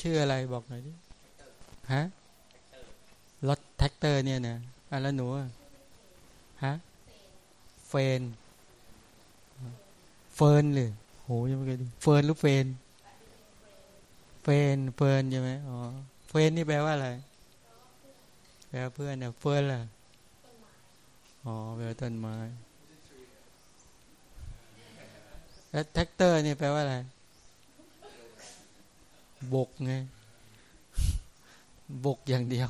ชื่ออะไรบอกหน่อยดิฮะรถแท็กเตอร์เนี่ยนะอะแล้วหนูฮะเฟนเฟิร์นเลยโหยังไม่เคยดูเฟิร์นหรือเฟนเฟนเฟิร์นใช่ไหมอ๋อเฟนนี่แปลว่าอะไรแปลเพื่อนเนี่ยเฟิร์นล่ะอ๋อแปลต้นไม้แล้วแท็กเตอร์นี่แปลว่าอะไร บกไง บกอย่างเดียว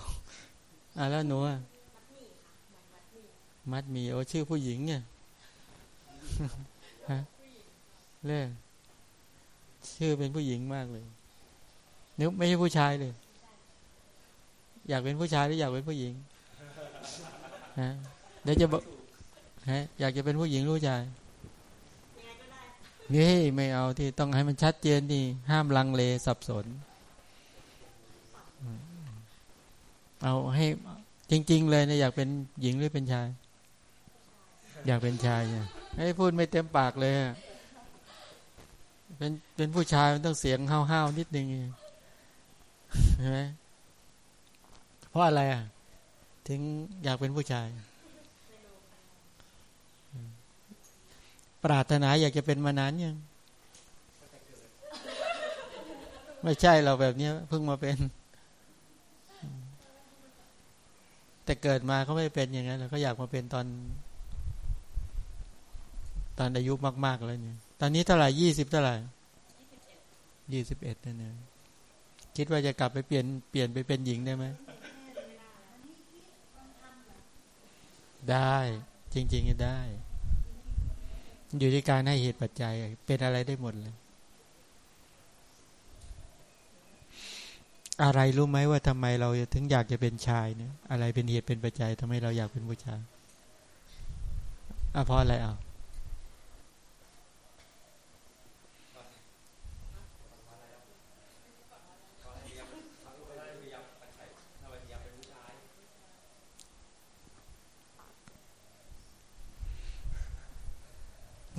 อะแล้วหนูอะมัดหมี่โอ้ชื่อผู้หญิงเนี่ยฮะเล่ชื่อเป็นผู้หญิงมากเลยนึกไม่ใช่ผู้ชายเลย อยากเป็นผู้ชายหรืออยากเป็นผู้หญิงฮะเดี๋ยวจะบอกฮะอยากจะเป็นผู้หญิงรู้ใจ นี่ไม่เอาที่ต้องให้มันชัดเจนนี่ห้ามลังเลสับสน เอาให้จริง ๆ เลยนะอยากเป็นหญิงหรือเป็นชาย อยากเป็นชายเนี่ยให้พูดไม่เต็มปากเลยเป็นเป็นผู้ชายมันต้องเสียงห้าวๆนิดนึงใช่ไหมเพราะอะไรอะ ถึงอยากเป็นผู้ชาย ปรารถนาอยากจะเป็นมานานยัง ไม่ใช่เราแบบนี้เพิ่งมาเป็น แต่เกิดมาเขาไม่เป็นอย่างนั้นเราก็อยากมาเป็นตอน ตอนอายุมาก ๆ แล้วเนี่ย ตอนนี้เท่าไหร่ยี่สิบเท่าไหร่ยี่สิบเอ็ดนั่นเองคิดว่าจะกลับไปเปลี่ยนเปลี่ยนไปเป็นหญิงได้ไหมได้ จริง ๆ ได้ อยู่ที่การให้เหตุปัจจัย เป็นอะไรได้หมดเลย อะไรรู้ไหมว่าทำไมเราถึงอยากจะเป็นชายเนี่ย อะไรเป็นเหตุเป็นปัจจัยทำให้เราอยากเป็นผู้ชายอะเพราะอะไรอะ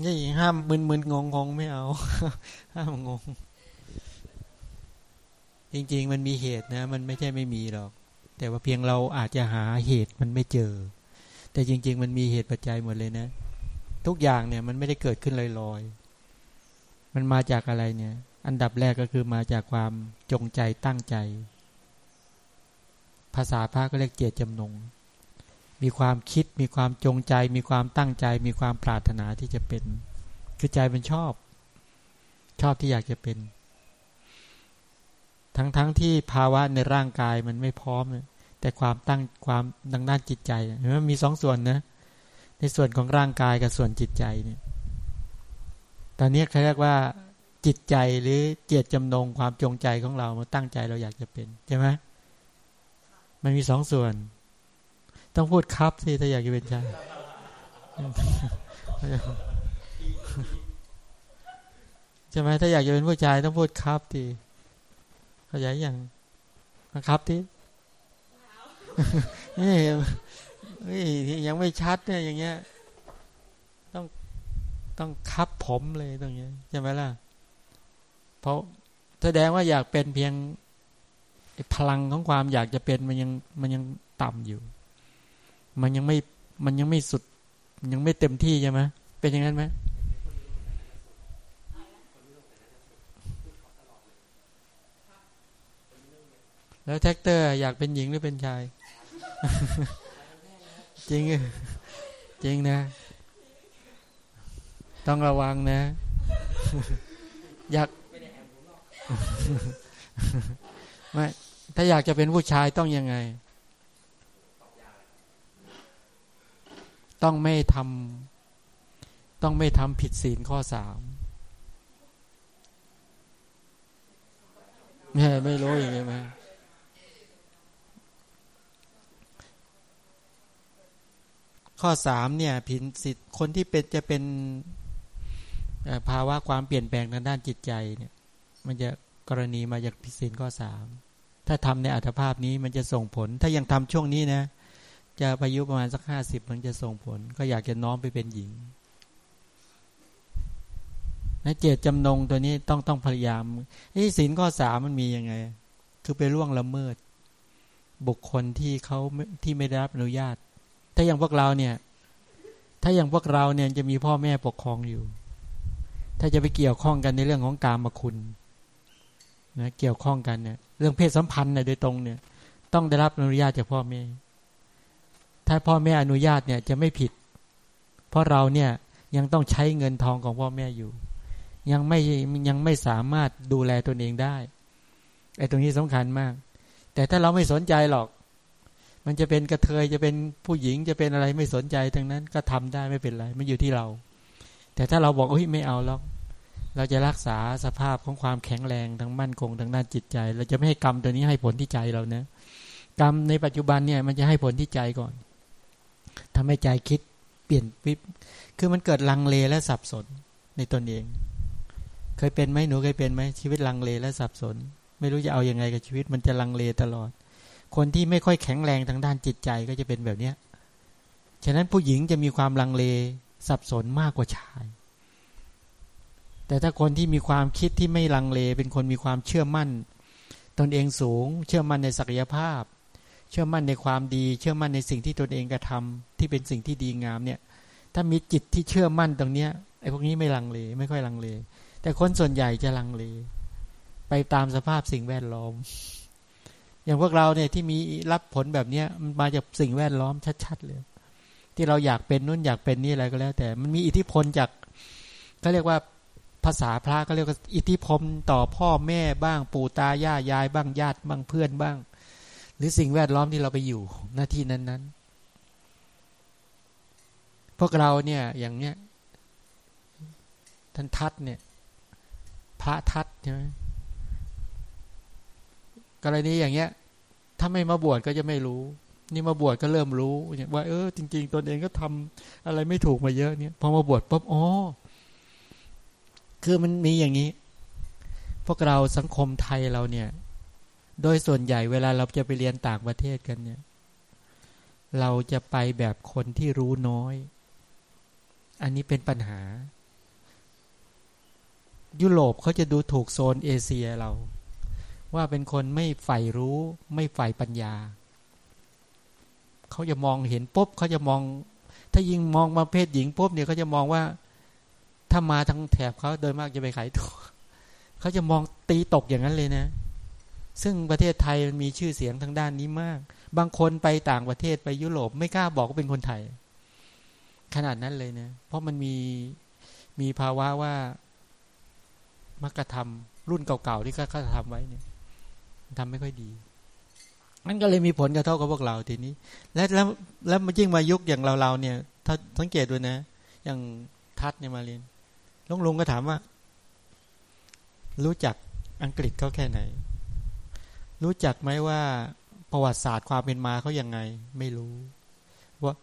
นี่ ห้ามมึนมึนงงงงไม่เอา ห้ามงง จริง ๆ มันมีเหตุนะ มันไม่ใช่ไม่มีหรอก แต่ว่าเพียงเราอาจจะหาเหตุมันไม่เจอ แต่จริง ๆ มันมีเหตุปัจจัยหมดเลยนะ ทุกอย่างเนี่ยมันไม่ได้เกิดขึ้นลอยๆ มันมาจากอะไรเนี่ย อันดับแรกก็คือมาจากความจงใจตั้งใจ ภาษาพระก็เรียกเจตจำนงมีความคิดมีความจงใจ มีความตั้งใจ มีความปรารถนาที่จะเป็น คือใจมันชอบ ชอบที่อยากจะเป็น ทั้งๆทที่ภาวะในร่างกายมันไม่พร้อม แต่ความตั้งความดังด้านจิตใจเห็นไหมมีสองส่วนนะ ในส่วนของร่างกายกับส่วนจิตใจเนี่ย ตอนนี้เขาเรียกว่า จิตใจหรือเจตจำนงความจงใจของเรามาตั้งใจเราอยากจะเป็นใช่ไหมมันมีสองส่วน ต้องพูดครับสิถ้าอยากจะเป็นชาย ใช่ไหมถ้าอยากจะเป็นผู้ชายต้องพูดครับทีเข้าใจยังนะครับทีนี่ยังไม่ชัดเนี่ยอย่างเงี้ย ต้องต้องคับผมเลยตรงนี้ใช่ไหมล่ะเพราะแสดงว่าอยากเป็นเพียงพลังของความอยากจะเป็นมันยังมันยังต่ำอยู่ มันยังไม่มันยังไม่สุด ยังไม่เต็มที่ใช่ไหมเป็นอย่างนั้นไหม แล้วแท็กเตอร์อยากเป็นหญิงหรือเป็นชาย จริงจริงนะ ต้องระวังนะ อยากไม่ถ้าอยากจะเป็นผู้ชายต้องยังไง ต้องไม่ทำต้องไม่ทำผิดศีลข้อสามไม่ไม่รู้อย่างนี้ไหม ข้อสามเนี่ยผิดสิทธิ์คนที่เป็นจะเป็นภาวะความเปลี่ยนแปลงทางด้านจิตใจเนี่ยมันจะกรณีมาจากผิดศีลข้อสามถ้าทำในอัตภาพนี้มันจะส่งผล ถ้ายังทำช่วงนี้นะจะอายุประมาณสักห้าสิบมันจะส่งผล ก็อยากจะน้อมไปเป็นหญิงนะเจตจำนงตัวนี้ต้องต้องพยายามนี่สินข้อสามมันมียังไง คือไปล่วงละเมิด บุคคลที่เขาที่ไม่ได้รับอนุญาต ถ้าอย่างพวกเราเนี่ย ถ้าอย่างพวกเราเนี่ยจะมีพ่อแม่ปกครองอยู่ ถ้าจะไปเกี่ยวข้องกันในเรื่องของการมาคุณนะเกี่ยวข้องกันเนี่ย เรื่องเพศสัมพันธ์เนี่ยโดยตรงเนี่ย ต้องได้รับอนุญาตจากพ่อแม่ ถ้าพ่อแม่อนุญาตเนี่ยจะไม่ผิด เพราะเราเนี่ยยังต้องใช้เงินทองของพ่อแม่อยู่ ยังไม่ยังไม่สามารถดูแลตนเองได้ไอ้ตรงนี้สำคัญมาก แต่ถ้าเราไม่สนใจหรอก มันจะเป็นกระเทยจะเป็นผู้หญิงจะเป็นอะไรไม่สนใจทั้งนั้นก็ทำได้ไม่เป็นไรมันอยู่ที่เรา แต่ถ้าเราบอกเฮ้ยไม่เอาหรอกเราจะรักษาสภาพของความแข็งแรงทั้งมั่นคงทางด้านจิตใจ เราจะไม่ให้กรรมตัวนี้ให้ผลที่ใจเรานะกรรมในปัจจุบันเนี่ยมันจะให้ผลที่ใจก่อนทำให้ใจคิดเปลี่ยนวิบคือมันเกิดลังเลและสับสนในตนเอง เคยเป็นไหมหนูเคยเป็นไหมชีวิตลังเลและสับสน ไม่รู้จะเอาอยัางไงกับชีวิตมันจะลังเลตลอด คนที่ไม่ค่อยแข็งแรงทางด้านจิตใจก็จะเป็นแบบเนี้ยฉะนั้นผู้หญิงจะมีความลังเลสับสนมากกว่าชาย แต่ถ้าคนที่มีความคิดที่ไม่ลังเล เป็นคนมีความเชื่อมั่น ตนเองสูง เชื่อมั่นในศักยภาพ เชื่อมั่นในความดี เชื่อมั่นในสิ่งที่ตนเองกระทาที่เป็นสิ่งที่ดีงามเนี่ย ถ้ามีจิตที่เชื่อมั่นตรงเนี้ยไอ้พวกนี้ไม่ลังเล ไม่ค่อยลังเล แต่คนส่วนใหญ่จะลังเล ไปตามสภาพสิ่งแวดล้อม อย่างพวกเราเนี่ยที่มีรับผลแบบเนี้ยมันมาจากสิ่งแวดล้อมชัดๆเลย ที่เราอยากเป็นนู่นอยากเป็นนี่อะไรก็แล้ว แต่มันมีอิทธิพลจากเขาเรียกว่าภาษาพระก็เรียกว่าอิทธิพลต่อพ่อแม่บ้างปู่ตายายยายบ้างญาติบ้างเพื่อนบ้าง หรือสิ่งแวดล้อมที่เราไปอยู่หน้าที่นั้นๆ พวกเราเนี่ยอย่างเนี้ยท่านทัดเนี่ย พระทัดใช่ไหม กรณีอย่างเงี้ย ถ้าไม่มาบวชก็จะไม่รู้ นี่มาบวชก็เริ่มรู้ว่าเออจริง ๆตนเองก็ทำอะไรไม่ถูกมาเยอะเนี่ยพอมาบวชปุ๊บอ๋อคือมันมีอย่างนี้ พวกเราสังคมไทยเราเนี่ย โดยส่วนใหญ่เวลาเราจะไปเรียนต่างประเทศกันเนี่ย เราจะไปแบบคนที่รู้น้อย อันนี้เป็นปัญหา ยุโรปเขาจะดูถูกโซนเอเชียเรา ว่าเป็นคนไม่ใฝ่รู้ ไม่ใฝ่ปัญญา เขาจะมองเห็นปุ๊บเขาจะมอง ถ้ายิงมองมาเพศหญิงปุ๊บเนี่ยเขาจะมองว่า ถ้ามาทางแถบเขาโดยมากจะไปขายตัวเขาจะมองตีตกอย่างนั้นเลยนะ ซึ่งประเทศไทยมันมีชื่อเสียงทางด้านนี้มาก บางคนไปต่างประเทศไปยุโรปไม่กล้าบอกว่าเป็นคนไทย ขนาดนั้นเลยนะ เพราะมันมีมีภาวะว่ามักกะทำรุ่นเก่าๆที่เขาทำไว้เนี่ย ทำไม่ค่อยดีมันก็เลยมีผลกระทบกับพวกเราทีนี้ และแล้วแล้วมายิ่งมายุคอย่างเราๆเนี่ย ถ้าสังเกตดูนะ อย่างทัศเนี่ยมาเรียนลุงลุงก็ถามว่า รู้จักอังกฤษเขาแค่ไหน รู้จักไหมว่าประวัติศาสตร์ความเป็นมาเขายังไง ไม่รู้ ว่า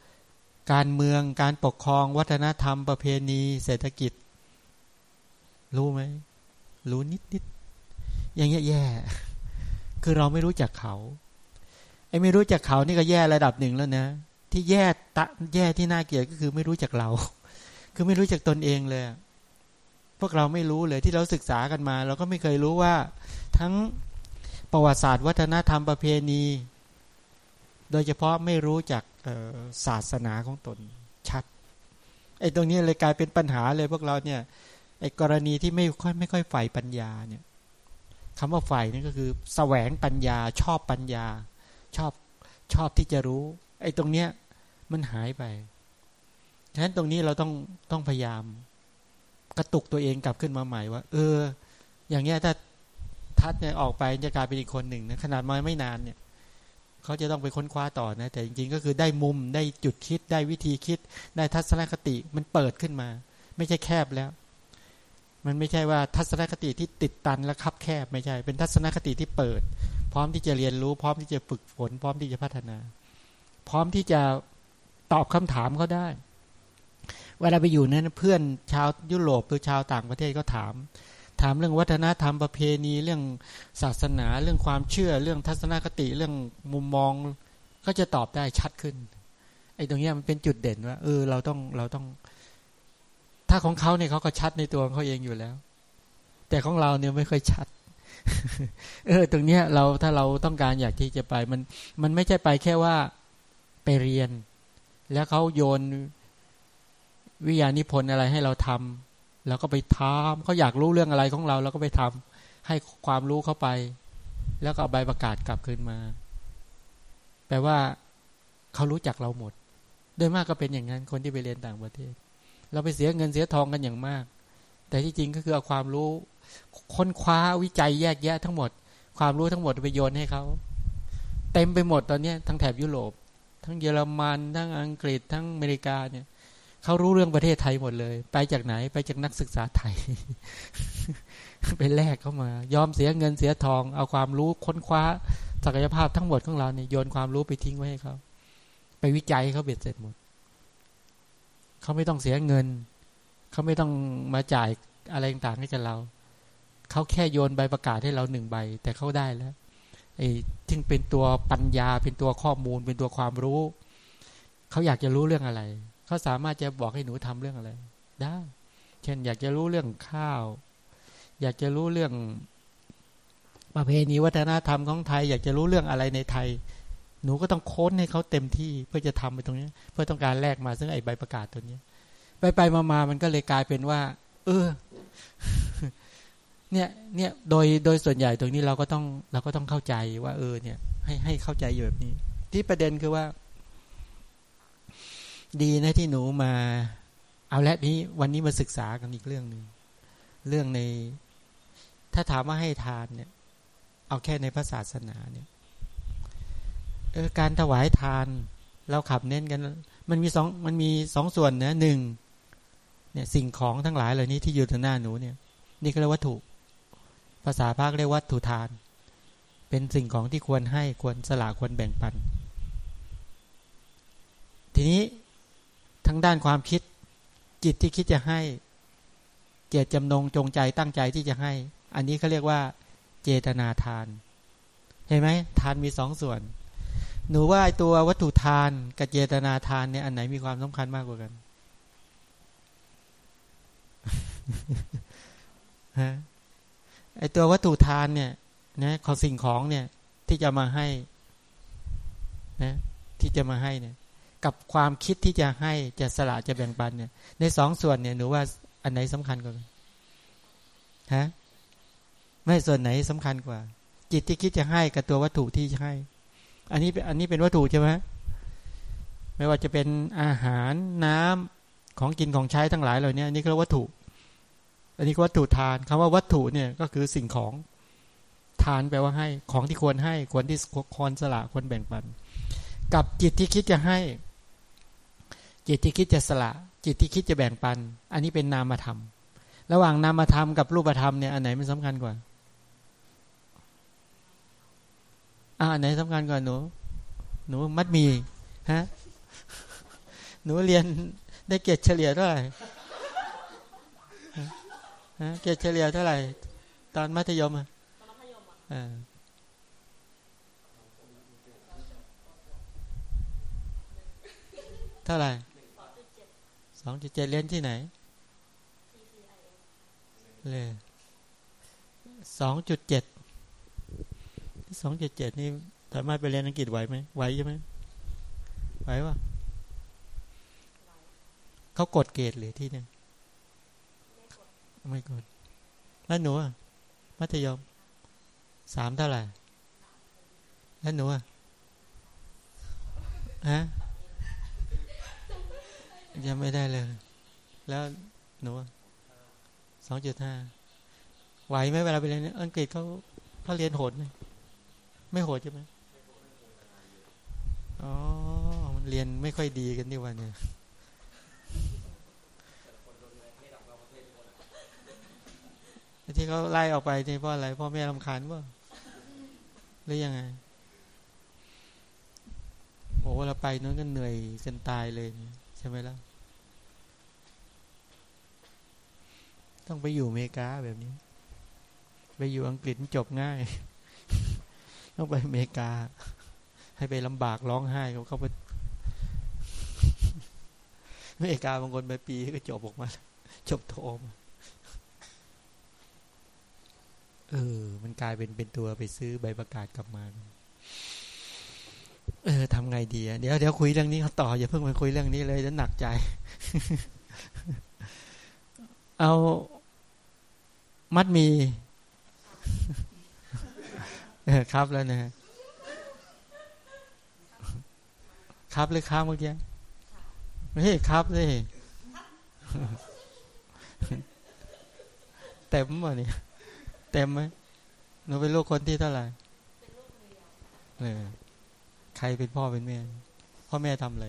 การเมืองการปกครองวัฒนธรรมประเพณีเศรษฐกิจ รู้ไหม รู้นิดนิดอย่างเงี้ยแย่ คือเราไม่รู้จักเขาไอ้ไม่รู้จักเขานี่ก็แย่ระดับหนึ่งแล้วนะ ที่แย่ตะแย่ที่น่าเกลียดก็คือไม่รู้จักเรา คือไม่รู้จักตนเองเลย พวกเราไม่รู้เลยที่เราศึกษากันมา เราก็ไม่เคยรู้ว่า ทั้งประวัติศาสตร์ วัฒนธรรมประเพณี โดยเฉพาะไม่รู้จักศาสนาของตนชัดไอ้ตรงนี้เลยกลายเป็นปัญหาเลยพวกเราเนี่ยไอ้กรณีที่ไม่ค่อยไม่ค่อยใฝ่ปัญญาเนี่ย คำว่าใฝ่นี่ก็คือแสวงปัญญาชอบปัญญา ชอบชอบที่จะรู้ ไอ้ตรงเนี้ยมันหายไป ฉะนั้นตรงนี้เราต้องต้องพยายาม กระตุกตัวเองกลับขึ้นมาใหม่ว่า เออ อย่างเงี้ยถ้าทัดเนี่ยออกไปจะกลายเป็นอีกคนหนึ่งนะขนาดมาไม่นานเนี่ยเขาจะต้องไปค้นคว้าต่อนะ แต่จริงๆก็คือได้มุมได้จุดคิดได้วิธีคิด ได้ทัศนคติมันเปิดขึ้นมา ไม่ใช่แคบแล้ว มันไม่ใช่ว่าทัศนคติที่ติดตันและคับแคบไม่ใช่ เป็นทัศนคติที่เปิด พร้อมที่จะเรียนรู้ พร้อมที่จะฝึกฝน พร้อมที่จะพัฒนา พร้อมที่จะตอบคำถามเขาได้ เวลาไปอยู่นั้นเพื่อนชาวยุโรปหรือชาวต่างประเทศก็ถาม ถามเรื่องวัฒนธรรมประเพณีเรื่องศาสนาเรื่องความเชื่อเรื่องทัศนคติเรื่องมุมมองก็จะตอบได้ชัดขึ้นไอ้ตรงนี้มันเป็นจุดเด่นว่าเออเราต้องเราต้อง ถ้าของเขาเนี่ยเขาก็ชัดในตัวของเขาเองอยู่แล้ว แต่ของเราเนี่ยไม่ค่อยชัด เออ ตรงเนี้ยเราถ้าเราต้องการอยากที่จะไป มันมันไม่ใช่ไปแค่ว่าไปเรียน แล้วเขาโยนวิญญาณิพนธ์อะไรให้เราทำแล้วก็ไปทำเขาอยากรู้เรื่องอะไรของเราเราก็ไปทำให้ความรู้เข้าไป แล้วก็เอาใบประกาศกลับคืนมา แปลว่าเขารู้จักเราหมด โดยมากก็เป็นอย่างนั้นคนที่ไปเรียนต่างประเทศ เราไปเสียเงินเสียทองกันอย่างมาก แต่ที่จริงก็คือเอาความรู้ค้นคว้าวิจัยแยกแยะทั้งหมด ความรู้ทั้งหมดไปโยนให้เขาเต็มไปหมดตอนนี้ทั้งแถบยุโรป ทั้งเยอรมันทั้งอังกฤษทั้งอเมริกาเนี่ยเขารู้เรื่องประเทศไทยหมดเลย ไปจากไหนไปจากนักศึกษาไทย ไปแลกเข้ามา ยอมเสียเงินเสียทอง เอาความรู้ค้นคว้าศักยภาพทั้งหมดของเราเนี่ยโยนความรู้ไปทิ้งไว้ให้เขาไปวิจัยเขาเบ็ดเสร็จหมด เขาไม่ต้องเสียเงิน เขาไม่ต้องมาจ่ายอะไรต่างๆให้กับเรา เขาแค่โยนใบประกาศให้เราหนึ่งใบ แต่เขาได้แล้วไอ้ที่เป็นตัวปัญญา เป็นตัวข้อมูล เป็นตัวความรู้ เขาอยากจะรู้เรื่องอะไร เขาสามารถจะบอกให้หนูทำเรื่องอะไร ได้ เช่น อยากจะรู้เรื่องข้าว อยากจะรู้เรื่องประเพณีวัฒนธรรมของไทย อยากจะรู้เรื่องอะไรในไทย หนูก็ต้องโค้นให้เขาเต็มที่เพื่อจะทำไปตรงนี้ เพื่อต้องการแลกมาซึ่งไอ้ใบประกาศตัวนี้ ไปไปมามามันก็เลยกลายเป็นว่า เออ เนี่ย เนี่ยโดยโดยส่วนใหญ่ตรงนี้เราก็ต้องเราก็ต้องเข้าใจว่า เออ เนี่ย ให้ให้เข้าใจอยู่แบบนี้ ที่ประเด็นคือว่า ดีนะที่หนูมา เอาละนี้ วันนี้มาศึกษากันอีกเรื่องหนึ่งเรื่องใน ถ้าถามว่าให้ทานเนี่ย เอาแค่ในพระศาสนาเนี่ย การถวายทาน เราขับเน้นกัน มันมีสองมันมีสองส่วนนะหนึ่งเนี่ยสิ่งของทั้งหลายเหล่านี้ที่อยู่ต่อหน้าหนูเนี่ย นี่ก็เรียกวัตถุ ภาษาภาคเรียกวัตถุทาน เป็นสิ่งของที่ควรให้ควรสละควรแบ่งปัน ทีนี้ทั้งด้านความคิดจิตที่คิดจะให้เจตจำนงจงใจตั้งใจที่จะให้ อันนี้เขาเรียกว่า เจตนาทาน เห็นไหมทานมีสองส่วน หนูว่าไอตัววัตถุทานกับเจตนาทานเนี่ยอันไหนมีความสำคัญมากกว่ากันฮะไอตัววัตถุทานเนี่ยนะของสิ่งของเนี่ยที่จะมาให้นะที่จะมาให้เนี่ย กับความคิดที่จะให้จะสละจะแบ่งปันเนี่ย ในสองส่วนเนี่ยหนูว่าอันไหนสำคัญกว่ากันฮะไม่ส่วนไหนสำคัญกว่า จิตที่คิดจะให้กับตัววัตถุที่จะให้ อันนี้อันนี้เป็นวัตถุใช่ไหมไม่ว่าจะเป็นอาหารน้ำของกินของใช้ทั้งหลายเหล่านี้อันนี้ก็วัตถุ อันนี้ก็วัตถุทานคำว่าวัตถุเนี่ยก็คือสิ่งของทานแปลว่าให้ ของที่ควรให้ควรที่ควรสละควรแบ่งปัน กับจิตที่คิดจะให้ จิตที่คิดจะสละ จิตที่คิดจะแบ่งปัน อันนี้เป็นนามธรรม ระหว่างนามธรรมกับรูปธรรมเนี่ยอันไหนมันสำคัญกว่า อ่าไหนสำคัญกว่าหนู หนูมัดมีฮะหนูเรียนได้เกรดเฉลี่ยเท่าไหร่ฮะเกรดเฉลี่ยเท่าไหร่ ตอนมัธยมอะเท่าไหร่สองจุดเจ็ดเรียนที่ไหนเลยสองจุดเจ็ด สองเจ็ดเจ็ดนี่สามารถไปเรียนอังกฤษไหวไหมไหวใช่ไหมไหววะเขากดเกรดหรือที่เนี่ยไม่กดแล้วหนูอะมัธยมสามเท่าไหร่แล้วหนูอะฮะยังไม่ได้เลย แล้วหนูสองจุดห้าไหวไหมเวลาไปเรียนอังกฤษเขาเขาเรียนโหดไหม ไม่โหดใช่ไหมอ๋อเรียนไม่ค่อยดีกันนี่วันเนี่ยที่เขาไล่ออกไปนี่เพราะอะไรพ่อแม่ลำคาญว่าหรือยังไงโอ้เราไปนู้นก็เหนื่อยกันตายเลยใช่ไหมล่ะต้องไปอยู่อเมริกาแบบนี้ ไปอยู่อังกฤษจบง่าย ต้องไปอเมริกา ให้ไปลำบากร้องไห้เขาเขาไปอเมริกาบางคนไปปีก็จบออกมา จบโทมเออ มันกลายเป็นเป็นตัวไปซื้อใบประกาศกลับมา เออทำไงดีเดี๋ยวเดี๋ยวคุยเรื่องนี้เขาต่อ อย่าเพิ่งไปคุยเรื่องนี้เลยจะหนักใจ เอา มัดมี ครับแล้วนะครับเลยครับเมื่อกี้ไม่ครับเลยเต็มป่ะเนี่ยเต็มไหมหนูเป็นลูกคนที่เท่าไหร่เออใครเป็นพ่อเป็นแม่ พ่อแม่ทำอะไร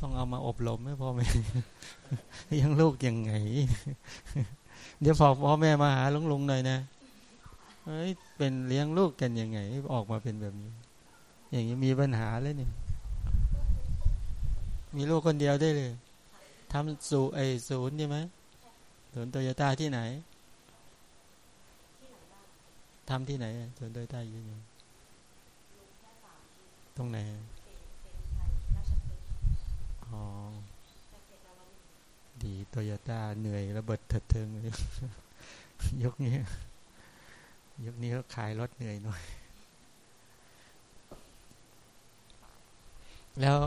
ต้องเอามาอบรมให้พ่อแม่ยังลูกยังไง เดี๋ยวพอพ่อแม่มาหาลุงลุงหน่อยนะ เฮ้ยเป็นเลี้ยงลูกกันยังไง ออกมาเป็นแบบนี้ อย่างนี้มีปัญหาเลยเนี่ยมีลูกคนเดียวได้เลยทำสูไอศูนย์ใช่ไหมศูนย์โตโยต้าที่ไหนทำที่ไหนศูนย์โตโยต้าอยู่ไหนตรงไหนอ๋อดีโตโยต้าเหนื่อยระเบิดเถิดเทิงยยกนี้ย กนี้เขาขายรถเหนื่อยหน่อย แล้ว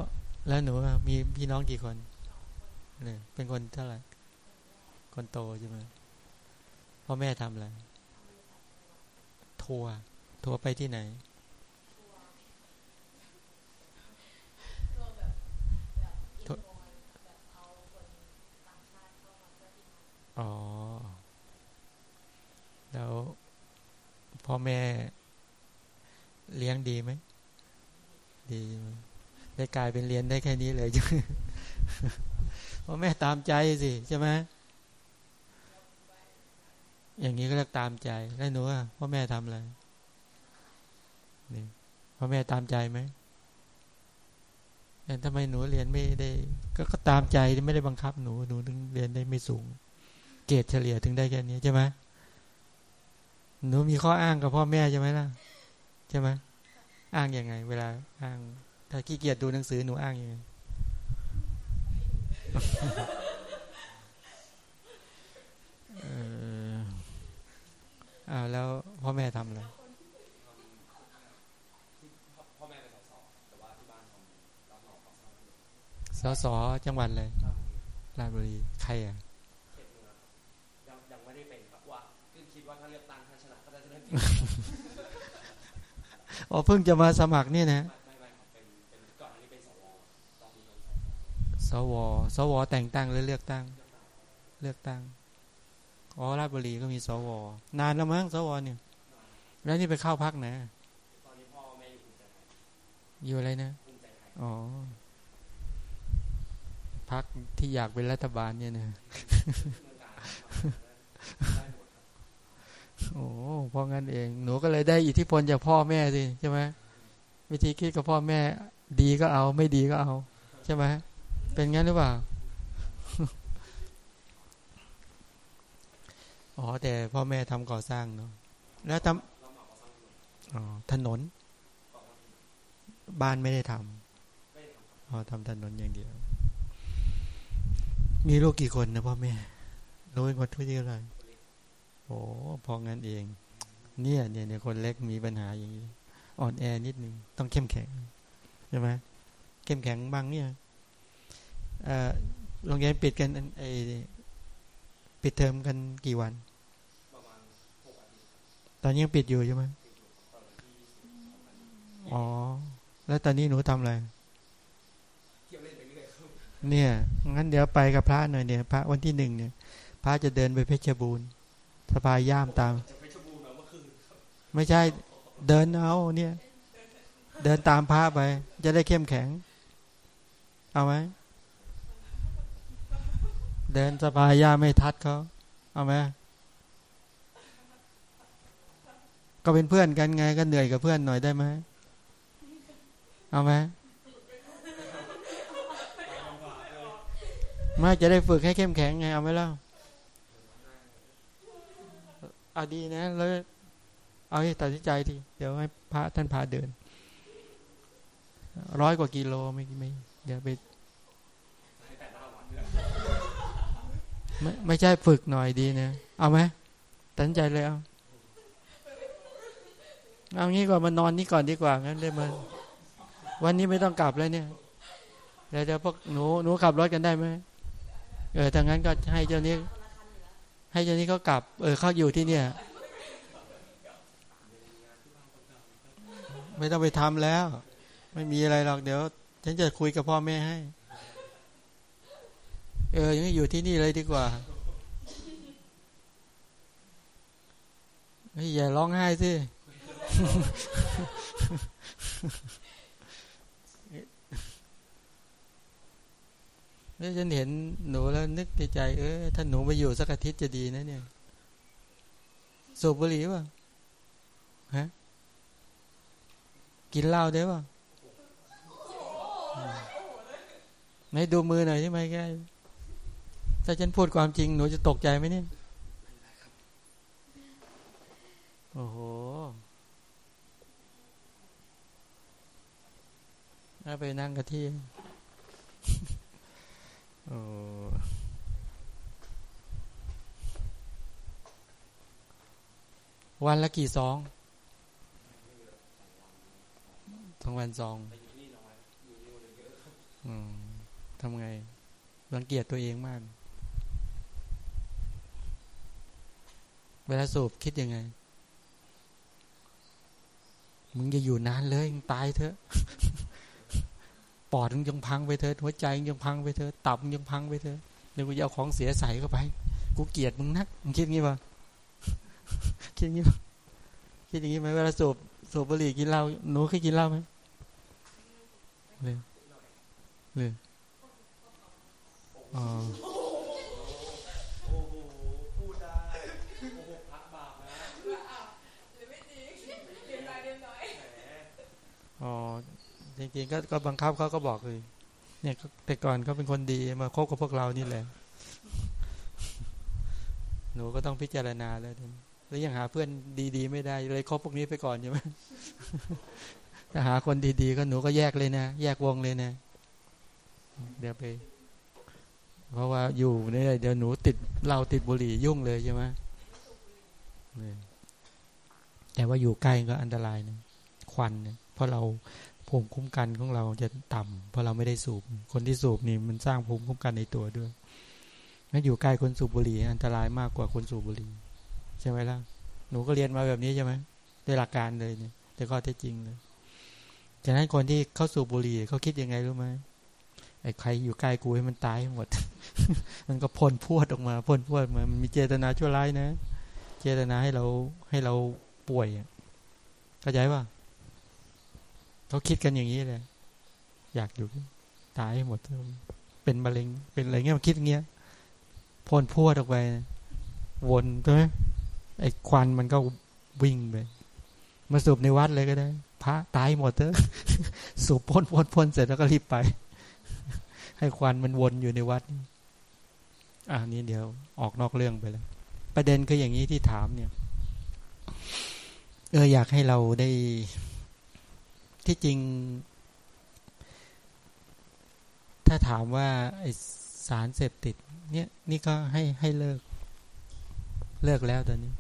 แล้วหนูมีพี่น้องกี่คนเนี่ยเป็นคนเท่าไหร่ คนโตใช่ไหมพ่อแม่ทำอะไร ทัวร์ทัวร์ไปที่ไหนอ๋อ แล้ว พ่อแม่เลี้ยงดีไหม ดี ได้กลายเป็นเรียนได้แค่นี้เลยจ้ะพ่อแม่ตามใจสิใช่ไหมอย่างนี้ก็เรียกตามใจแล้วหนูอะพ่อแม่ทำอะไรนี่พ่อแม่ตามใจไหมแต่ทำไมหนูเรียนไม่ได้ ก็ก็ตามใจไม่ได้บังคับหนูหนูถึงเรียนได้ไม่สูง เกรดเฉลี่ยถึงได้แค่นี้ใช่ไหม หนูมีข้ออ้างกับพ่อแม่ใช่ไหมล่ะใช่ไหมอ้างยังไง เวลาอ้าง ถ้าขี้เกียจดูหนังสือหนูอ้างยังไงเอออ่าแล้วพ่อแม่ทำอะไรพ่อสสแต่ว่าที่บ้านทำรับเหมาก่อสร้างสสจังหวัดเลยราชบุรี ใครอะ อ๋อเพิ่งจะมาสมัครเนี่ยนะสวอสว แต่งตั้งหรือเลือกตั้ง เลือกตั้ง อ๋อ ราชบุรีก็มีสว นานแล้วมั้งสวเนี่ย แล้วนี่ไปเข้าพักไหนอยู่อะไรนะ อ๋อ พักที่อยากเป็นรัฐบาลเนี่ยนะ โอ้เพราะงั้นเอง หนูก็เลยได้อิทธิพลจากพ่อแม่สิใช่ไหมวิธีคิดกับพ่อแม่ ดีก็เอา ไม่ดีก็เอา ใช่ไหมเป็นงั้นหรือเปล่าอ๋อ แต่พ่อแม่ทำก่อสร้างเนาะแล้วทรับเหมาอถนนำอ๋อถนน บ้านไม่ได้ทำอ๋อทำถนนอย่างเดียว มีลูกกี่คนนะพ่อแม่รู้เป็นคนทุที่อะไร อ้พองั้นเอง เนี่ยเนี่ยเนี่ยคนเล็กมีปัญหาอย่างนี้อ่อนแอนิดนึงต้องเข้มแข็งใช่ไหมเข้มแข็งบ้างเนี่ยโรงเรียนปิดกันไอปิดเทอมกันกี่วันประมาณหกอาทิตย์ครับตอนนี้ยังปิดอยู่ใช่ไหมอ๋อ แล้วตอนนี้หนูทำอะไรเที่ยวเล่นไปเรื่อยครับเนี่ย งั้นเดี๋ยวไปกับพระหน่อยเนี่ย พระวันที่หนึ่งเนี่ย พระจะเดินไปเพชรบูรณ์ สบายย่ามตามไปชลบูรณ์มาเมื่อคืนครับไม่ใช่เดินเอาเนี่ย เดินตามพระไป จะได้เข้มแข็ง เอาไหมเดินสบายย่าไม่ทัดเขาเอาไหมก็เป็นเพื่อนกันไงก็เหนื่อยกับเพื่อนหน่อยได้ไหมเอาไหมไม่จะได้ฝึกให้เข้มแข็งไงเอาไหมล่ะ เอาดีนะแล้วเอาให้ตัดสินใจทีเดี๋ยวให้พระท่านพาเดิน ร้อยกว่ากิโลไม่ไม่เดี๋ยวไปไม่ไม่ใช่ฝึกหน่อยดีนะเอาไหมตัดใจเลยเอาเอางี้ก่อนมานอนนี่ก่อนดีกว่างั้นได้มาวันนี้ไม่ต้องกลับแล้วเนี่ยเดี๋ยวจะพวกหนูหนูขับรถกันได้ไหมเออถ้างั้นก็ให้เจ้านี้ ให้เจ้านี้เขากลับ เออเขาอยู่ที่เนี่ยไม่ต้องไปทำแล้ว ไม่มีอะไรหรอกเดี๋ยว ฉันจะคุยกับพ่อแม่ให้ เออยังอยู่ที่นี่เลยดีกว่าอย่าร้องไห้สิ แล้วฉันเห็นหนูแล้วนึกในใจ เออถ้าหนูมาอยู่สักอาทิตย์จะดีนะ เนี่ย สูบบุหรี่ป่ะฮะกินเหล้าได้ป่ะไหนดูมือหน่อยใช่ไหมแกถ้าฉันพูดความจริงหนูจะตกใจไหมเนี่ยโอ้โหเอาไปนั่งกับที่โอ้ วันละกี่ซองทั้งวันซองอืมทำไง รังเกียจตัวเองมาก เวลาสูบคิดยังไง มึงจะอยู่นานเลยมึงตายเถอะ ปอดมึงยังพังไปเถอะหัวใจมึงยังพังไปเถอะตับมึงยังพังไปเถอะเดี๋ยวกูจะเอาของเสียใส่เข้าไป กูเกลียดมึงนักมึงคิดงี้ป่ะคิดงี้ปะคิดอย่างงี้ไหมเวลาสูบสูบบุหรี่กินเหล้าหนูเคยกินเหล้าไหมเลยเลยอ๋ออ๋ จริงๆก็ก็บังคับเขาก็บอกเลย เนี่ยแต่ก่อนเขาเป็นคนดีมาคบกับพวกเรานี่แหละ หนูก็ต้องพิจารณาแล้วแล้วยังหาเพื่อนดีๆ ไม่ได้เลยคบพวกนี้ไปก่อนใช่ไหมถ้าหาคนดีๆ ก็หนูก็แยกเลยนะ แยกวงเลยนะ เดี๋ยวไป เพราะว่าอยู่เนี่ยเดี๋ยวหนูติดเราติดบุหรี่ยุ่งเลยใช่ไหมแต่ว่าอยู่ใกล้ก็อันตรายนะควันเนี่ยเพราะเรา ภูมิคุ้มกันของเราจะต่ำเพราะเราไม่ได้สูบ คนที่สูบนี่มันสร้างภูมิคุ้มกันในตัวด้วยงั้นอยู่ใกล้คนสูบบุหรี่อันตรายมากกว่าคนสูบบุหรี่ใช่ไหมล่ะหนูก็เรียนมาแบบนี้ใช่ไหมด้วยหลักการเลยเนี่ย แต่ก็แท้จริงเลยฉะนั้นคนที่เขาสูบบุหรี่เขาคิดยังไงรู้ไหมไอ้ใครอยู่ใกล้กูให้มันตายหมด มันก็พ่นพวดออกมาพ่นพวดมามันมีเจตนาชั่วร้ายนะ เจตนาให้เราให้เราป่วยเข้าใจป่ะ เขาคิดกันอย่างนี้เลย อยากอยู่ตายหมดเป็นมะเร็ง เป็นอะไรเงี้ยมันคิดเงี้ยพ่นพวดออกไป วนใช่ไหมไอ้ควันมันก็วิ่งไปมาสูบในวัดเลยก็ได้ พระตายหมดเถอะสูบพ่นพ่นพ่นเสร็จแล้วก็รีบไป ให้ควันมันวนอยู่ในวัดอ่านี่เดี๋ยวออกนอกเรื่องไปแล้ว ประเด็นก็อย่างนี้ที่ถามเนี่ย เอออยากให้เราได้ ที่จริง ถ้าถามว่าไอสารเสพติด เนี่ย นี่ก็ให้ให้เลิก เลิกแล้วตอนนี้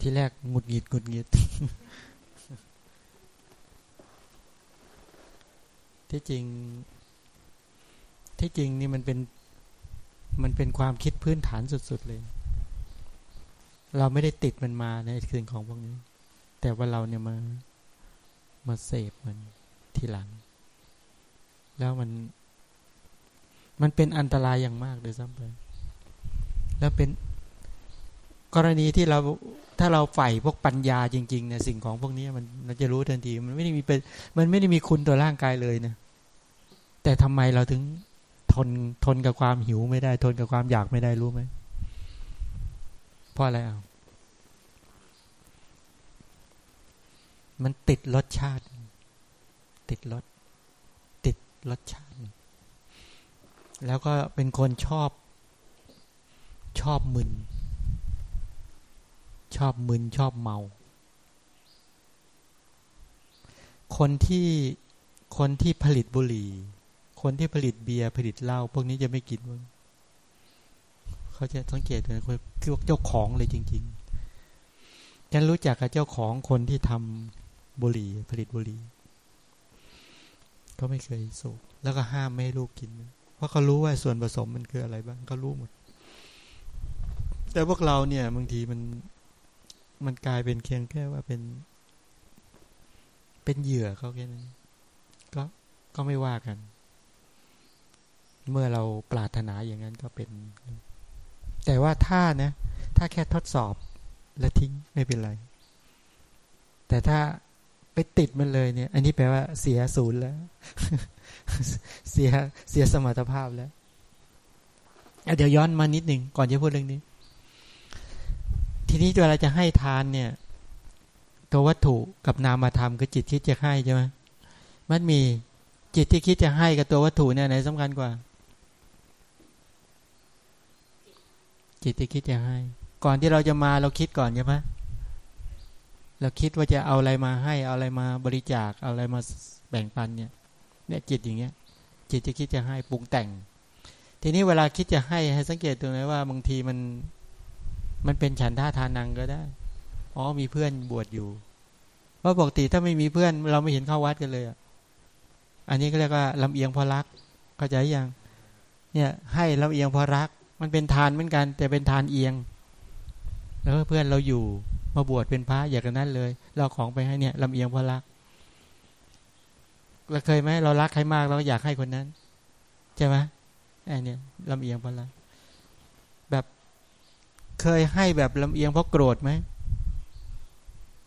ที่แรกหงุดหงิดหงุดหงิดที่จริง ที่จริงนี่มันเป็น มันเป็นความคิดพื้นฐานสุด ๆ เลย เราไม่ได้ติดมันมาในสิ่งของพวกนี้ แต่ว่าเราเนี่ยมามาเสพมันทีหลัง แล้วมัน มันเป็นอันตรายอย่างมากเลยซ้ำไปแล้วเป็นกรณีที่เราถ้าเราใฝ่พวกปัญญาจริงๆเนี่ยสิ่งของพวกนี้มันเราจะรู้ทันที มันไม่ได้มีเป็นมันไม่ได้มีคุณต่อร่างกายเลยนะแต่ทำไมเราถึงทนทนกับความหิวไม่ได้ ทนกับความอยากไม่ได้รู้ไหมเพราะอะไรอะ มันติดรสชาติ ติดรสติดรสชาติ แล้วก็เป็นคนชอบ ชอบมึน ชอบมึนชอบเมา คนที่คนที่ผลิตบุหรี่ คนที่ผลิตเบียร์ผลิตเหล้าพวกนี้จะไม่กินมั้งเขาจะสังเกตเลยคนคือเจ้าของเลยจริง ๆ ฉันรู้จักกับเจ้าของคนที่ทำ บุหรี่ผลิตบุหรี่เขาไม่เคยสูบแล้วก็ห้ามไม่ให้ลูกกิน เพราะเขารู้ว่าส่วนผสมมันคืออะไรบ้างเขารู้หมด แต่พวกเราเนี่ยบางทีมันมันกลายเป็นเคียงแค่ว่าเป็น เป็นเหยื่อเขาแค่นั้นก็ก็ไม่ว่ากัน เมื่อเราปรารถนาอย่างนั้นก็เป็น แต่ว่าถ้านะ ถ้าแค่ทดสอบและทิ้งไม่เป็นไร แต่ถ้า ไปติดมันเลยเนี่ย อันนี้แปลว่าเสียศูนย์แล้ว เสียเสียสมรรถภาพแล้วเดี๋ยวย้อนมานิดหนึ่งก่อนจะพูดเรื่องนี้ ทีนี้เวลาจะให้ทานเนี่ย ตัววัตถุกับนามธรรมคือจิตคิดจะให้ใช่ไหมมันมีจิตที่คิดจะให้กับตัววัตถุเนี่ยไหนสำคัญกว่า จิตที่คิดจะให้ ก่อนที่เราจะมาเราคิดก่อนใช่ไหม เราคิดว่าจะเอาอะไรมาให้เอาอะไรมาบริจาคเอาอะไรมาแบ่งปันเนี่ยเนี่ยจิตอย่างเงี้ย จิตที่คิดจะให้ปรุงแต่ง ทีนี้เวลาคิดจะให้ให้สังเกตตรงไหนว่าบางทีมันมันเป็นฉันท่าทานังก็ได้อ๋อมีเพื่อนบวชอยู่เพราะปกติถ้าไม่มีเพื่อน เราไม่เห็นเข้าวัดกันเลยอันนี้ก็เรียกว่าลำเอียงพอรักเข้าใจยังเนี่ยให้ลำเอียงพอรัก มันเป็นทานเหมือนกัน แต่เป็นทานเอียง แล้วเพื่อนเราอยู่ มาบวชเป็นพระอย่างนั้นเลย เราของไปให้เนี่ยลำเอียงเพอรักเราเคยไหมเรารักใครมากเราอยากให้คนนั้นใช่ไหมไอ้เนี่ยลำเอียงเพอรักแบบเคยให้แบบลำเอียงเพราะโกรธไหม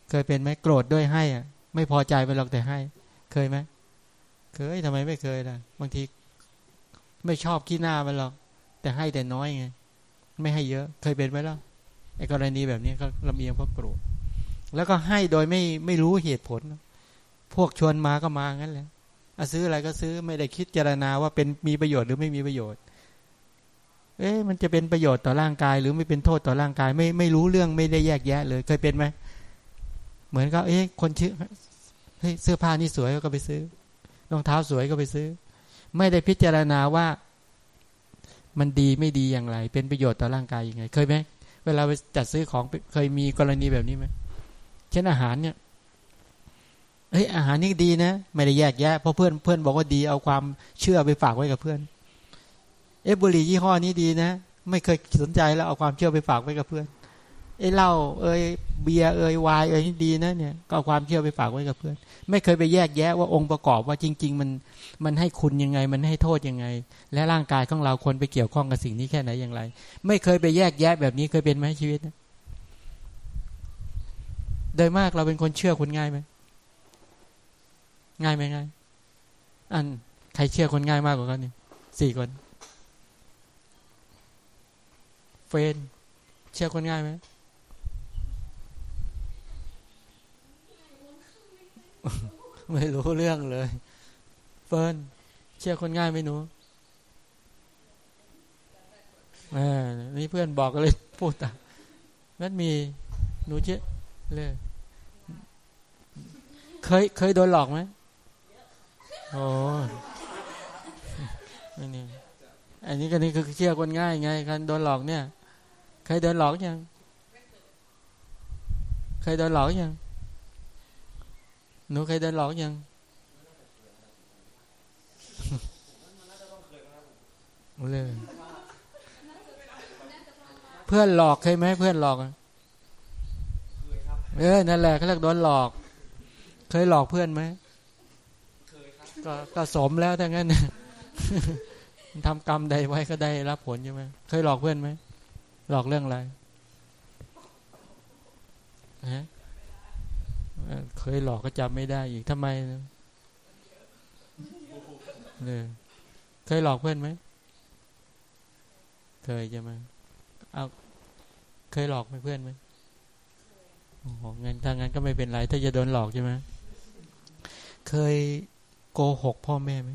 เคยเป็นไหมโกรธด้วยให้อะ ไม่พอใจไปหรอกแต่ให้ เคยไหมเคยทำไมไม่เคยล่ะบางทีไม่ชอบขี้หน้ามันหรอก แต่ให้แต่น้อยไง ไม่ให้เยอะ เคยเป็นไหมล่ะ ไอ้กรณีแบบนี้ก็ลำเอียงเพราะโกรธแล้วก็ให้โดยไม่ไม่รู้เหตุผล พวกชวนมาก็มางั้นแหละซื้ออะไรก็ซื้อไม่ได้คิดเจรณาว่าเป็นมีประโยชน์หรือไม่มีประโยชน์ เอ๊ะมันจะเป็นประโยชน์ต่อร่างกาย หรือไม่เป็นโทษต่อร่างกาย ไม่ไม่รู้เรื่องไม่ได้แยกแยะ เลยเคยเป็นไหมเหมือนก็เอ๊ะคนชื่อเฮ้ยเสื้อผ้านี่สวยก็ไปซื้อรองเท้าสวยก็ไปซื้อ ไม่ได้พิจารณาว่า มันดีไม่ดีอย่างไร เป็นประโยชน์ต่อร่างกายยังไง เคยไหม วลาไปจัดซื้อของเคยมีกรณีแบบนี้ไหมเช่นอาหารเนี่ยเฮ้ยอาหารนี่ดีนะ ไม่ได้แยกแยะเพราะเพื่อนเพื่อนบอกว่าดีเอาความเชื่อไปฝากไว้กับเพื่อน เอบุรียี่ห้อนี้ดีนะ ไม่เคยสนใจแล้วเอาความเชื่อไปฝากไว้กับเพื่อน ไอ้เหล้าเอ้ยเบียร์เอ้ยวายเอ้ยดีนะเนี่ยก็เอาความเชื่อไปฝากไว้กับเพื่อน ไม่เคยไปแยกแยะว่าองค์ประกอบว่าจริง ๆ มันมันให้คุณยังไง มันให้โทษยังไง และร่างกายของเราคนไปเกี่ยวข้องกับสิ่งนี้แค่ไหนอย่างไร ไม่เคยไปแยกแยะแบบนี้เคยเป็นไหมชีวิต โดยมากเราเป็นคนเชื่อคนง่ายไหมง่ายไหมง่าย อันใครเชื่อคนง่ายมากกว่ากันนี่สี่คน เฟนเชื่อคนง่ายไหม ไม่รู้เรื่องเลย เฟิร์นเชื่อคนง่ายไหมหนูอ่านี่เพื่อนบอกก็เลยพูดอะนั่นมีหนูเชื่อเลยเคยเคยโดนหลอกไหมโอ้อันนี้อันนี้ก็นี่คือเชื่อคนง่ายไงการโดนหลอกเนี่ย เคยโดนหลอกยัง เคยโดนหลอกยัง หนูเคยโดนหลอกยัง เลยเพื่อนหลอกเคยไหมเพื่อนหลอกเออนั่นแหละเขาเรียกโดนหลอก เคยหลอกเพื่อนไหมก็ก็สมแล้วถ้างั้นทำกรรมใดไว้ก็ได้รับผลใช่ไหมเคยหลอกเพื่อนไหมหลอกเรื่องอะไรฮะ เคยหลอกก็จำไม่ได้อีกทำไมเนี่ยเคยหลอกเพื่อนไหมเคยใช่ไหมเอาเคยหลอกเพื่อนไหมโอ้โหงั้นถ้างั้นก็ไม่เป็นไรถ้าจะโดนหลอกใช่ไหมเคยโกหกพ่อแม่ไหม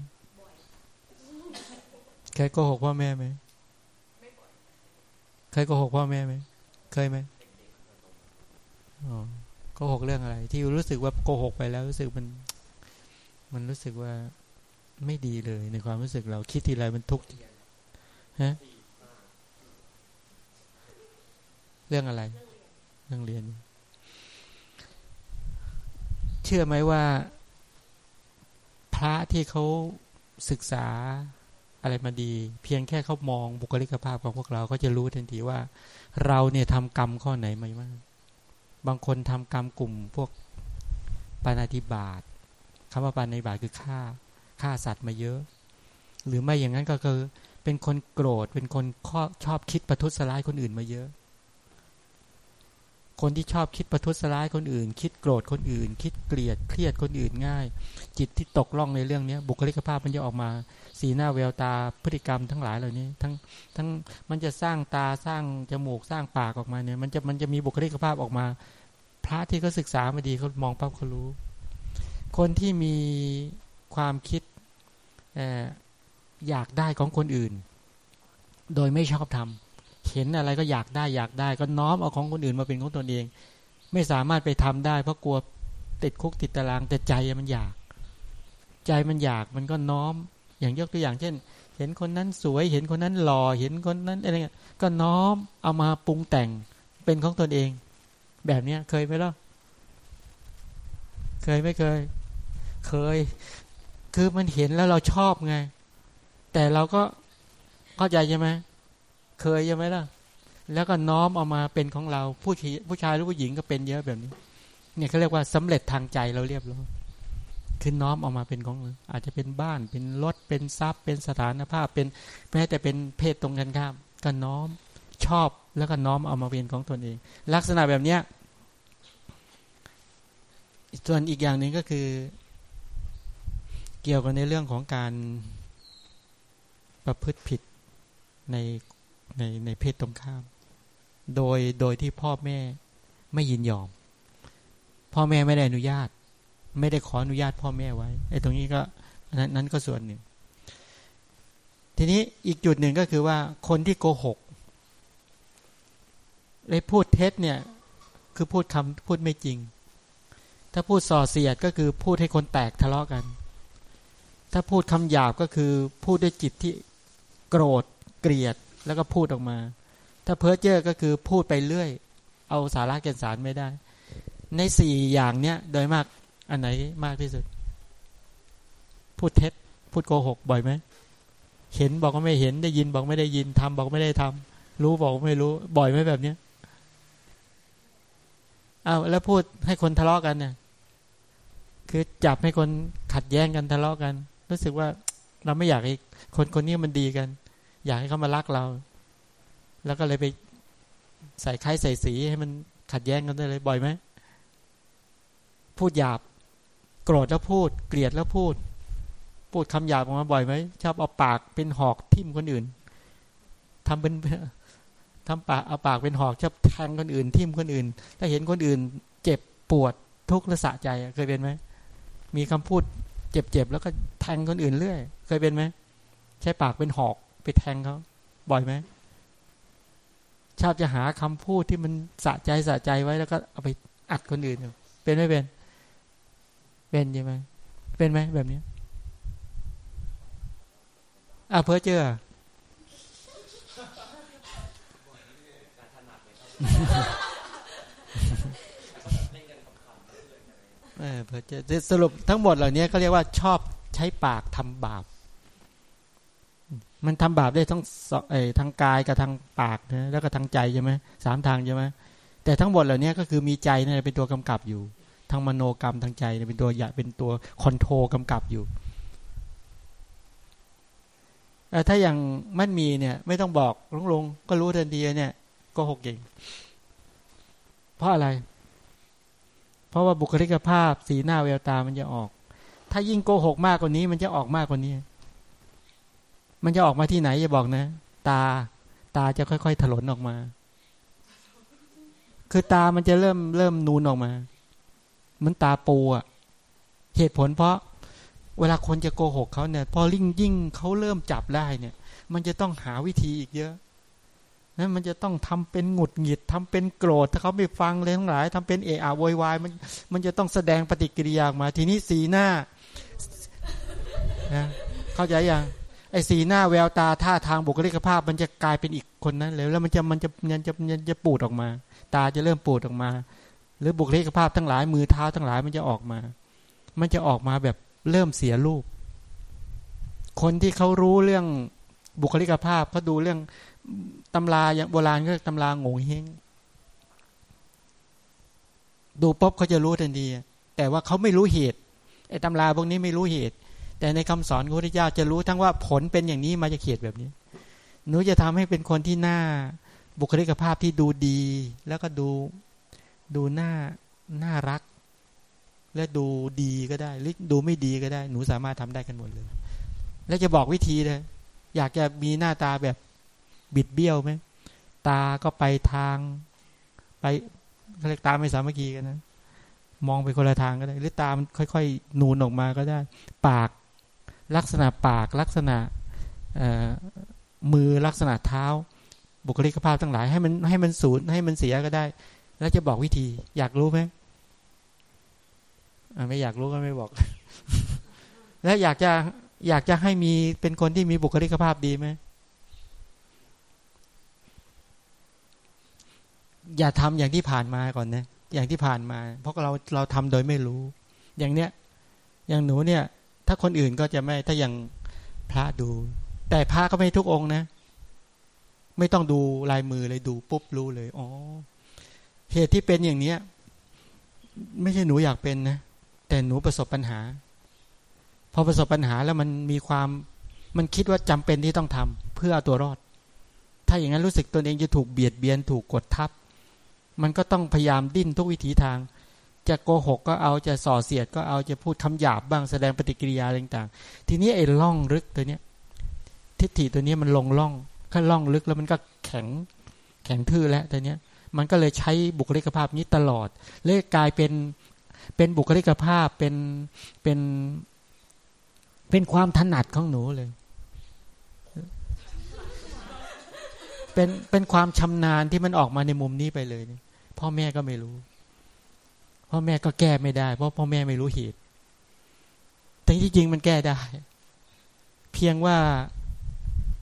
เคยโกหกพ่อแม่ไหมเคยโกหกพ่อแม่ไหมเคยไหมอ๋อ โกหกเรื่องอะไร ที่รู้สึกว่าโกหกไปแล้วรู้สึกมัน มันรู้สึกว่าไม่ดีเลย ในความรู้สึกเราคิดทีไรมันทุกข์ฮะเรื่องอะไร เรื่องเรียน เชื่อไหมว่า พระที่เขาศึกษาอะไรมาดี เพียงแค่เขามองบุคลิกภาพของพวกเราก็จะรู้ทันทีว่า เราเนี่ยทำกรรมข้อไหนมาบ้าง บางคนทำกรรมกลุ่มพวกปานาธิบาตคำว่าปานาธิบาตคือฆ่าฆ่าสัตว์มาเยอะ หรือไม่อย่างนั้นก็คือเป็นคนโกรธเป็นคนชอบคิดประทุษร้ายคนอื่นมาเยอะ คนที่ชอบคิดประทุษร้ายคนอื่น คิดโกรธคนอื่น คิดเกลียดเครียดคนอื่นง่าย จิตที่ตกล่องในเรื่องนี้บุคลิกภาพมันจะออกมา สีหน้าแววตาพฤติกรรมทั้งหลายเหล่านี้ ทั้งทั้งมันจะสร้างตาสร้างจมูกสร้างปากออกมาเนี่ย มันจะมันจะมีบุคลิกภาพออกมา พระที่เขาศึกษามาดีเขามองปั๊บเขารู้ คนที่มีความคิดอยากได้ของคนอื่น โดยไม่ชอบทำ เห็นอะไรก็อยากได้อยากได้ ก็น้อมเอาของคนอื่นมาเป็นของตนเอง ไม่สามารถไปทำได้ เพราะกลัวติดคุกติดตารางแต่ใจมันอยาก ใจมันอยากมันก็น้อม อย่างยกตัวอย่างเช่น เห็นคนนั้นสวยเห็นคนนั้นหล่อเห็นคนนั้นอะไรเงี้ยก็น้อมเอามาปรุงแต่งเป็นของตนเอง แบบเนี้ยเคยไหมล่ะเคยไม่เคย เคย คือมันเห็นแล้วเราชอบไง แต่เราก็เข้าใจใช่ไหม เคยใช่ไหมล่ะ แล้วก็น้อมเอามาเป็นของเราผู้ผู้ชายหรือผู้หญิงก็เป็นเยอะแบบนี้ เนี่ยเขาเรียกว่าสำเร็จทางใจเราเรียบร้อยคือน้อมเอามาเป็นของอาจจะเป็นบ้านเป็นรถเป็นทรัพย์ เป็นสถานภาพเป็นแม้แต่เป็นเพศตรงกันข้ามก็น้อมชอบแล้วก็น้อมเอามาเป็นของตนเอง ลักษณะแบบเนี้ยส่วนอีกอย่างหนึ่งก็คือ เกี่ยวกันในเรื่องของการประพฤติผิดใน ในในเพศตรงข้าม โดยโดยที่พ่อแม่ไม่ยินยอม พ่อแม่ไม่ได้อนุญาต ไม่ได้ขออนุญาตพ่อแม่ไว้ไอ้ตรงนี้ก็นั้นนั้นก็ส่วนหนึ่ง ทีนี้อีกจุดหนึ่งก็คือว่าคนที่โกหกได้พูดเท็จเนี่ย คือพูดคำพูดไม่จริง ถ้าพูดส่อเสียดก็คือพูดให้คนแตกทะเลาะกัน ถ้าพูดคำหยาบก็คือพูดด้วยจิตที่โกรธเกลียด แล้วก็พูดออกมา ถ้าเพ้อเจ้อก็คือพูดไปเรื่อย เอาสาระแก่นสารไม่ได้ ในสี่อย่างเนี้ยโดยมากอันไหนมากที่สุด พูดเท็จ พูดโกหกบ่อยไหมเห็นบอกว่าไม่เห็นได้ยินบอกไม่ได้ยินทำบอกไม่ได้ทำรู้บอกไม่รู้ บ่อยไหมแบบเนี้ยอ้าวแล้วพูดให้คนทะเลาะกันเนี่ย คือจับให้คนขัดแย้งกันทะเลาะกัน รู้สึกว่าเราไม่อยากให้คนคนนี้มันดีกัน อยากให้เขามารักเรา แล้วก็เลยไปใส่ไข่ใส่สีให้มันขัดแย้งกันได้เลยบ่อยไหมพูดหยาบ โกรธแล้วพูด เกลียดแล้วพูด พูดคำหยาบออกมาบ่อยไหมชอบเอาปากเป็นหอกทิ่มคนอื่นทำเป็นทำปากเอาปากเป็นหอกชอบแทงคนอื่น ทิ่มคนอื่น ถ้าเห็นคนอื่น เจ็บปวดทุกข์และสะใจเคยเป็นไหมมีคำพูดเจ็บๆแล้วก็แทงคนอื่นเรื่อย เคยเป็นไหมใช้ปากเป็นหอก ไปแทงเขาบ่อยไหมชอบจะหาคำพูดที่มันสะใจสะใจไว้แล้วก็เอาไปอัดคนอื่นเป็นไม่เป็น เป็นใช่ไหมเป็นไหมแบบนี้อะเพื่อเจอเออเพื่อจะสรุปทั้งหมดเหล่านี้เขาเรียกว่าชอบใช้ปากทำบาป มันทำบาปได้ทั้งไอ้ทางกายกับทางปากนะแล้วก็ทางใจใช่ไหมสามทางใช่ไหมแต่ทั้งหมดเหล่านี้ก็คือมีใจนี่เป็นตัวกำกับอยู่ทางมโนกรรมทางใจเป็นตัวอยากเป็นตัวคอนโทรกำกับอยู่ถ้าอย่างมันมีเนี่ย ไม่ต้องบอกลงลงก็รู้ทันทีเนี่ย ก็หกเก่ง เพราะอะไร เพราะว่าบุคลิกภาพสีหน้าแววตามันจะออก ถ้ายิ่งโกหกมากกว่านี้ มันจะออกมากกว่านี้ มันจะออกมาที่ไหนจะบอกนะ ตาตาจะค่อย ๆ ถลนออกมา คือตามันจะเริ่มเริ่มนูนออกมา เหมือนตาปูอะเหตุผลเพราะ เวลาคนจะโกหกเขาเนี่ย พอลิ่งยิ่งเขาเริ่มจับได้เนี่ย มันจะต้องหาวิธีอีกเยอะนั้นมันจะต้องทำเป็นหงุดหงิดทำเป็นโกรธ ถ้าเขาไม่ฟังเลยทั้งหลายทำเป็นเอะอะโวยวายมันมันจะต้องแสดงปฏิกิริยาออกมา ทีนี้สีหน้านะเข้าใจยัง ไอ้สีหน้าแววตาท่าทางบุคลิกภาพ มันจะกลายเป็นอีกคนนั้นเลยแล้วมันจะมันจะมันจะมันจะปูดออกมา ตาจะเริ่มปูดออกมา หรือบุคลิกภาพทั้งหลายมือเท้าทั้งหลายมันจะออกมา มันจะออกมาแบบเริ่มเสียรูป คนที่เขารู้เรื่องบุคลิกภาพเขาดูเรื่องตำราอย่างโบราณก็ตำราโง่เฮงดูปุ๊บเขาจะรู้ทันทีแต่ว่าเขาไม่รู้เหตุไอ้ตำราพวกนี้ไม่รู้เหตุ แต่ในคำสอนของพระพุทธเจ้าจะรู้ทั้งว่าผลเป็นอย่างนี้มาจากเหตุแบบนี้ หนูจะทำให้เป็นคนที่หน้าบุคลิกภาพที่ดูดี แล้วก็ดูดูหน้าน่ารัก และดูดีก็ได้หรือดูไม่ดีก็ได้ หนูสามารถทำได้กันหมดเลย แล้วจะบอกวิธีเลยอยากจะมีหน้าตาแบบบิดเบี้ยวไหมตาก็ไปทาง ไปเขาเรียกตาไม่สามัคคีกันนะมองไปคนละทางก็ได้ หรือตามันค่อย ๆ นูนออกมาก็ได้ ปาก ลักษณะปากลักษณะมือลักษณะเท้า บุคลิกภาพทั้งหลาย ให้มันให้มันสูญให้มันเสียก็ได้ แล้วจะบอกวิธี อยากรู้ไหมไม่อยากรู้ก็ไม่บอก แล้วอยากจะอยากจะให้มีเป็นคนที่มีบุคลิกภาพดีไหมอย่าทำอย่างที่ผ่านมาก่อนนะอย่างที่ผ่านมา เพราะเราเราทำโดยไม่รู้ อย่างเนี้ยอย่างหนูเนี่ย ถ้าคนอื่นก็จะไม่ถ้าอย่างพระดู แต่พระก็ไม่ทุกองนะ ไม่ต้องดูลายมือเลยดูปุ๊บรู้เลยอ๋อเหตุที่เป็นอย่างเนี้ย ไม่ใช่หนูอยากเป็นนะ แต่หนูประสบปัญหา พอประสบปัญหาแล้วมันมีความมันคิดว่าจำเป็นที่ต้องทำเพื่อเอาตัวรอด ถ้าอย่างนั้นรู้สึกตนเองจะถูกเบียดเบียนถูกกดทับ มันก็ต้องพยายามดิ้นทุกวิถีทาง จะโกหกก็เอาจะส่อเสียดก็เอาจะพูดคำหยาบบ้างแสดงปฏิกิริยาต่างๆ ทีนี้ไอ้ล่องลึกตัวเนี้ยทิฏฐิตัวนี้มันลงล่องข้าล่องลึกแล้วมันก็แข็งแข็งทื่อแล้วตัวเนี้ยมันก็เลยใช้บุคลิกภาพนี้ตลอดเลยกลายเป็นเป็นบุคลิกภาพเป็นเป็นเป็นความถนัดของหนูเลย เป็นเป็นความชำนาญที่มันออกมาในมุมนี้ไปเลย พ่อแม่ก็ไม่รู้ พ่อแม่ก็แก้ไม่ได้ เพราะพ่อแม่ไม่รู้เหตุ แต่ที่จริงมันแก้ได้ เพียงว่า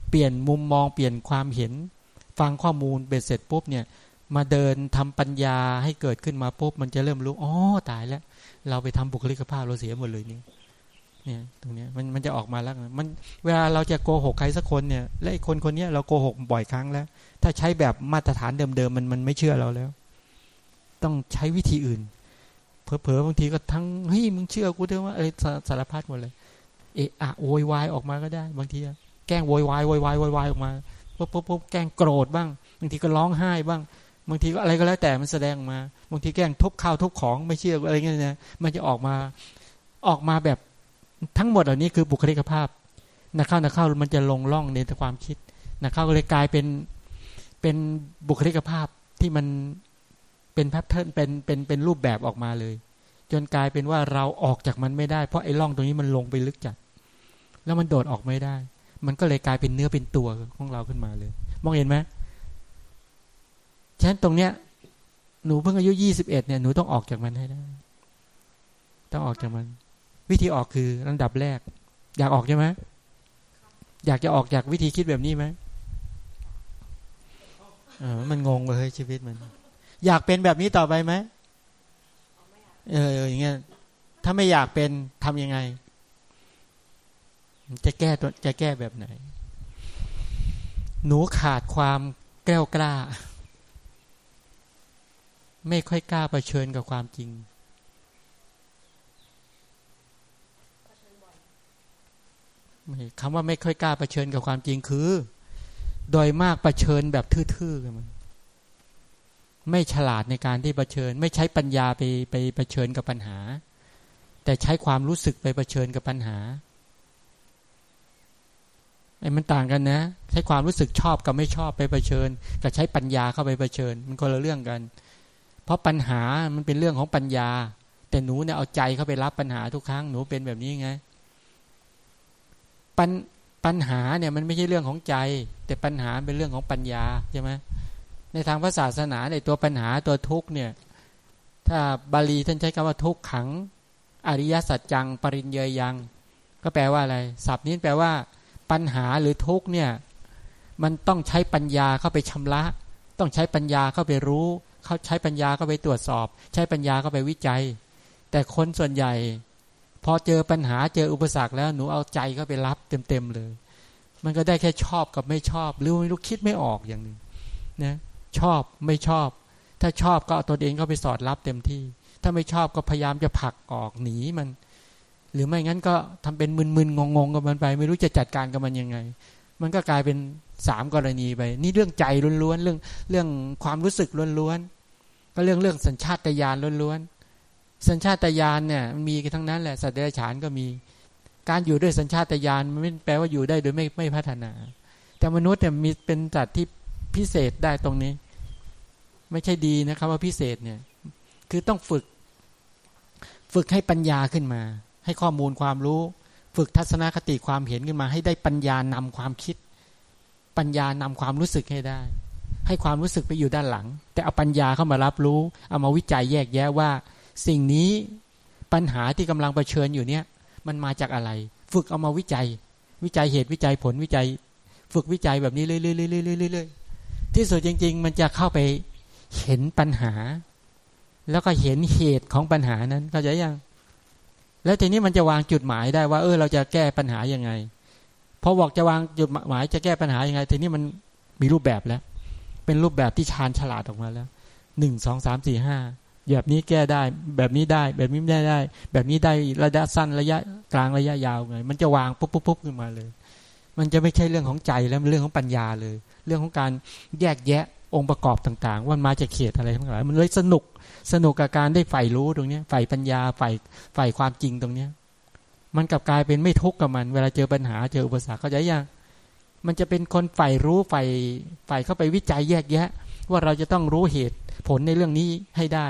เปลี่ยนมุมมองเปลี่ยนความเห็น ฟังข้อมูลเบ็ดเสร็จปุ๊บเนี่ยมาเดินทำปัญญาให้เกิดขึ้นมาปุ๊บมันจะเริ่มรู้อ๋อตายแล้ว เราไปทำบุคลิกภาพเราเสียหมดเลยนี่เนี่ยตรงนี้มันมันจะออกมาแล้วมันเวลาเราจะโกหกใครสักคนเนี่ย และไอ้คนคนนี้เราโกหกบ่อยครั้งแล้ว ถ้าใช้แบบมาตรฐานเดิมๆมันมันไม่เชื่อเราแล้ว ต้องใช้วิธีอื่น เผลอๆบางทีก็ทั้งเฮ้ยมึงเชื่อกูเถอะว่าเออสารพัดหมดเลยเอะอะโวยวายออกมาก็ได้ บางทีแกล้งโวยวายโวยวายโวยวายออกมาปุ๊บปุ๊บปุ๊บแกล้งโกรธบ้าง บางทีก็ร้องไห้บ้าง บางทีก็อะไรก็แล้วแต่มันแสดงมา บางทีแกล้งทุบข้าวทุบของไม่เชื่ออะไรเงี้ยนะมันจะออกมาออกมาแบบทั้งหมดเหล่านี้คือบุคลิกภาพนักเข้านักเข้ามันจะลงล่องในความคิดนักเข้าก็เลยกลายเป็นเป็นบุคลิกภาพที่มัน เป็นแพทเทิร์นเป็นเป็นเป็นรูปแบบออกมาเลย จนกลายเป็นว่าเราออกจากมันไม่ได้ เพราะไอ้ร่องตรงนี้มันลงไปลึกจัด แล้วมันโดดออกไม่ได้ มันก็เลยกลายเป็นเนื้อเป็นตัวของเราขึ้นมาเลย มองเห็นไหมฉะนั้นตรงเนี้ยหนูเพิ่งอายุยี่สิบเอ็ดเนี่ยหนูต้องออกจากมันให้ได้ ต้องออกจากมัน วิธีออกคือลำดับแรก อยากออกใช่ไหมอยากจะออกจากวิธีคิดแบบนี้ไหมเออมันงงเลยชีวิตมัน อยากเป็นแบบนี้ต่อไปไหมเอออย่างเงี้ยถ้าไม่อยากเป็นทำยังไง จะแก้ตัวจะแก้แบบไหน หนูขาดความแกล้วกล้า ไม่ค่อยกล้าเผชิญกับความจริง คำว่าไม่ค่อยกล้าเผชิญกับความจริงคือ โดยมากเผชิญแบบทื่อๆกันมัน ไม่ฉลาดในการที่เผชิญ ไม่ใช้ปัญญาไปไปเผชิญกับปัญหา แต่ใช้ความรู้สึกไปเผชิญกับปัญหาไอ้มันต่างกันนะ ใช้ความรู้สึกชอบกับไม่ชอบไปเผชิญกับใช้ปัญญาเข้าไปเผชิญ มันคนละเรื่องกัน เพราะปัญหามันเป็นเรื่องของปัญญา แต่หนูเนี่ยเอาใจเข้าไปรับปัญหาทุกครั้งหนูเป็นแบบนี้ไงปัญปัญหาเนี่ยมันไม่ใช่เรื่องของใจ แต่ปัญหาเป็นเรื่องของปัญญาใช่ไหม ในทางพระศาสนาในตัวปัญหาตัวทุกเนี่ยถ้าบาลีท่านใช้คำว่าทุกขัง อริยสัจจัง ปริญเยยัง ก็แปลว่าอะไรศัพท์นี้แปลว่า ปัญหาหรือทุกเนี่ยมันต้องใช้ปัญญาเข้าไปชำระ ต้องใช้ปัญญาเข้าไปรู้ เขาใช้ปัญญาเข้าไปตรวจสอบ ใช้ปัญญาเข้าไปวิจัย แต่คนส่วนใหญ่ พอเจอปัญหาเจออุปสรรคแล้วหนูเอาใจเข้าไปรับเต็มๆเลย มันก็ได้แค่ชอบกับไม่ชอบ หรือไม่รู้คิดไม่ออกอย่างหนึ่งนะ ชอบไม่ชอบ ถ้าชอบก็เอาตัวเองเข้าไปสอดรับเต็มที่ ถ้าไม่ชอบก็พยายามจะผลักออกหนีมัน หรือไม่งั้นก็ทำเป็นมึนๆงงๆกับมันไป ไม่รู้จะจัดการกับมันยังไง มันก็กลายเป็นสามกรณีไป นี่เรื่องใจล้วนๆเรื่องเรื่องความรู้สึกล้วนๆก็เรื่องเรื่องสัญชาตญาณล้วนๆสัญชาตญาณเนี่ยมีกันทั้งนั้นแหละสัตว์เดรัจฉานก็มี การอยู่ด้วยสัญชาตญาณมันไม่แปลว่าอยู่ได้โดยไม่ไม่พัฒนา แต่มนุษย์เนี่ยมีเป็นสัตว์ที่ พิเศษได้ตรงนี้ ไม่ใช่ดีนะครับว่าพิเศษเนี่ย คือต้องฝึก ฝึกให้ปัญญาขึ้นมา ให้ข้อมูลความรู้ ฝึกทัศนคติความเห็นขึ้นมา ให้ได้ปัญญานำความคิด ปัญญานำความรู้สึกให้ได้ ให้ความรู้สึกไปอยู่ด้านหลัง แต่เอาปัญญาเข้ามารับรู้ เอามาวิจัยแยกแยะว่า สิ่งนี้ปัญหาที่กำลังเผชิญอยู่เนี่ยมันมาจากอะไร ฝึกเอามาวิจัย วิจัยเหตุวิจัยผลวิจัย ฝึกวิจัยแบบนี้เรื่อยๆๆๆ ที่สุดจริง ๆ มันจะเข้าไปเห็นปัญหา แล้วก็เห็นเหตุของปัญหานั้นเข้าใจยังแล้วทีนี้มันจะวางจุดหมายได้ว่า เออ เราจะแก้ปัญหายังไงพอบอกจะวางจุดหมายจะแก้ปัญหายังไง ทีนี้มันมีรูปแบบแล้ว เป็นรูปแบบที่ชาญฉลาดออกมาแล้วหนึ่งสองสามสี่ห้าแบบนี้แก้ได้ แบบนี้ได้ แบบนี้ไม่ได้ได้ แบบนี้ได้ระยะสั้นระยะกลางระยะยาวไง มันจะวางปุ๊บปุ๊บปุ๊บขึ้นมาเลย มันจะไม่ใช่เรื่องของใจแล้วมันเรื่องของปัญญาเลย เรื่องของการแยกแยะองค์ประกอบต่าง ๆ ว่ามาจากเขตอะไรทั้งหลายมันเลยสนุกสนุกกับการได้ใฝ่รู้ตรงนี้ใฝ่ปัญญาใฝ่ใฝ่ความจริงตรงเนี้ยมันกลับกลายเป็นไม่ทุกข์กับมัน เวลาเจอปัญหาเจออุปสรรคเขาใจยังมันจะเป็นคนใฝ่รู้ใฝ่ใฝ่เข้าไปวิจัยแยกแยะ ว่าเราจะต้องรู้เหตุผลในเรื่องนี้ให้ได้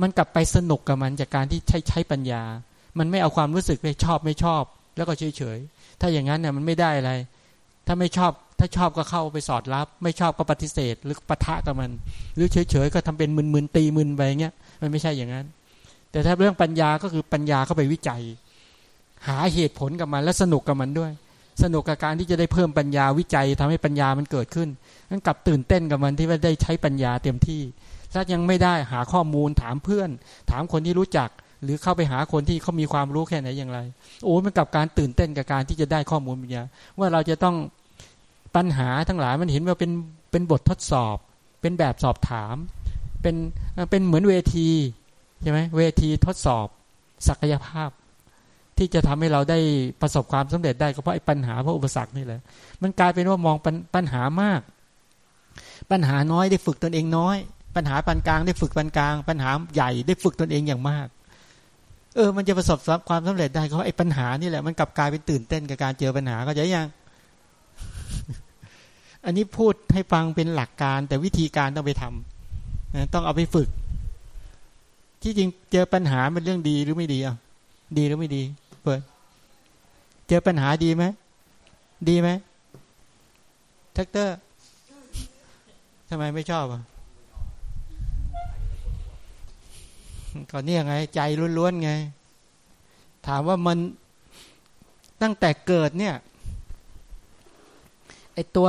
มันกลับไปสนุกกับมันจากการที่ใช้ใช้ปัญญา มันไม่เอาความรู้สึกไปชอบไม่ชอบ แล้วก็เฉยเฉย ถ้าอย่างนั้นเนี่ยมันไม่ได้อะไร ถ้าไม่ชอบถ้าชอบก็เข้าไปสอดรับ ไม่ชอบก็ปฏิเสธ หรือปะทะกับมัน หรือเฉยๆก็ทำเป็นมึนๆตีมึนไปเงี้ยมันไม่ใช่อย่างนั้น แต่ถ้าเรื่องปัญญาก็คือปัญญาเข้าไปวิจัย หาเหตุผลกับมันและสนุกกับมันด้วย สนุกกับการที่จะได้เพิ่มปัญญาวิจัยทำให้ปัญญามันเกิดขึ้นนั้นกลับตื่นเต้นกับมันที่ว่าได้ใช้ปัญญาเต็มที่ ถ้ายังไม่ได้หาข้อมูลถามเพื่อน ถามคนที่รู้จัก หรือเข้าไปหาคนที่เขามีความรู้แค่ไหนอย่างไร โอ้มันกับการตื่นเต้นกับการที่จะได้ข้อมูลปัญญาว่าเราจะต้องปัญหาทั้งหลายมันเห็นว่าเป็นเป็นบททดสอบ เป็นแบบสอบถาม เป็นเป็นเหมือนเวทีใช่ไหมเวทีทดสอบ ศักยภาพ ที่จะทำให้เราได้ประสบความสำเร็จได้ก็เพราะไอ้ปัญหาเพราะอุปสรรคนี่แหละมันกลายเป็นว่ามองปัญหามาก ปัญหาน้อยได้ฝึกตนเองน้อย ปัญหาปานกลางได้ฝึกปานกลาง ปัญหาใหญ่ได้ฝึกตนเองอย่างมาก เออมันจะประสบความสำเร็จได้เพราะไอ้ปัญหานี่แหละมันกลับกลายเป็นตื่นเต้นกับการเจอปัญหาก็จะยังอันนี้พูดให้ฟังเป็นหลักการ แต่วิธีการต้องไปทำต้องเอาไปฝึก ที่จริงเจอปัญหาเป็นเรื่องดีหรือไม่ดีอะดีหรือไม่ดี เปิด เจอปัญหาดีไหมดีไหมแท็กเตอร์ทำไมไม่ชอบอะ ก็เนี่ยไง ใจล้วนๆไง ถามว่ามันตั้งแต่เกิดเนี่ยไอตัว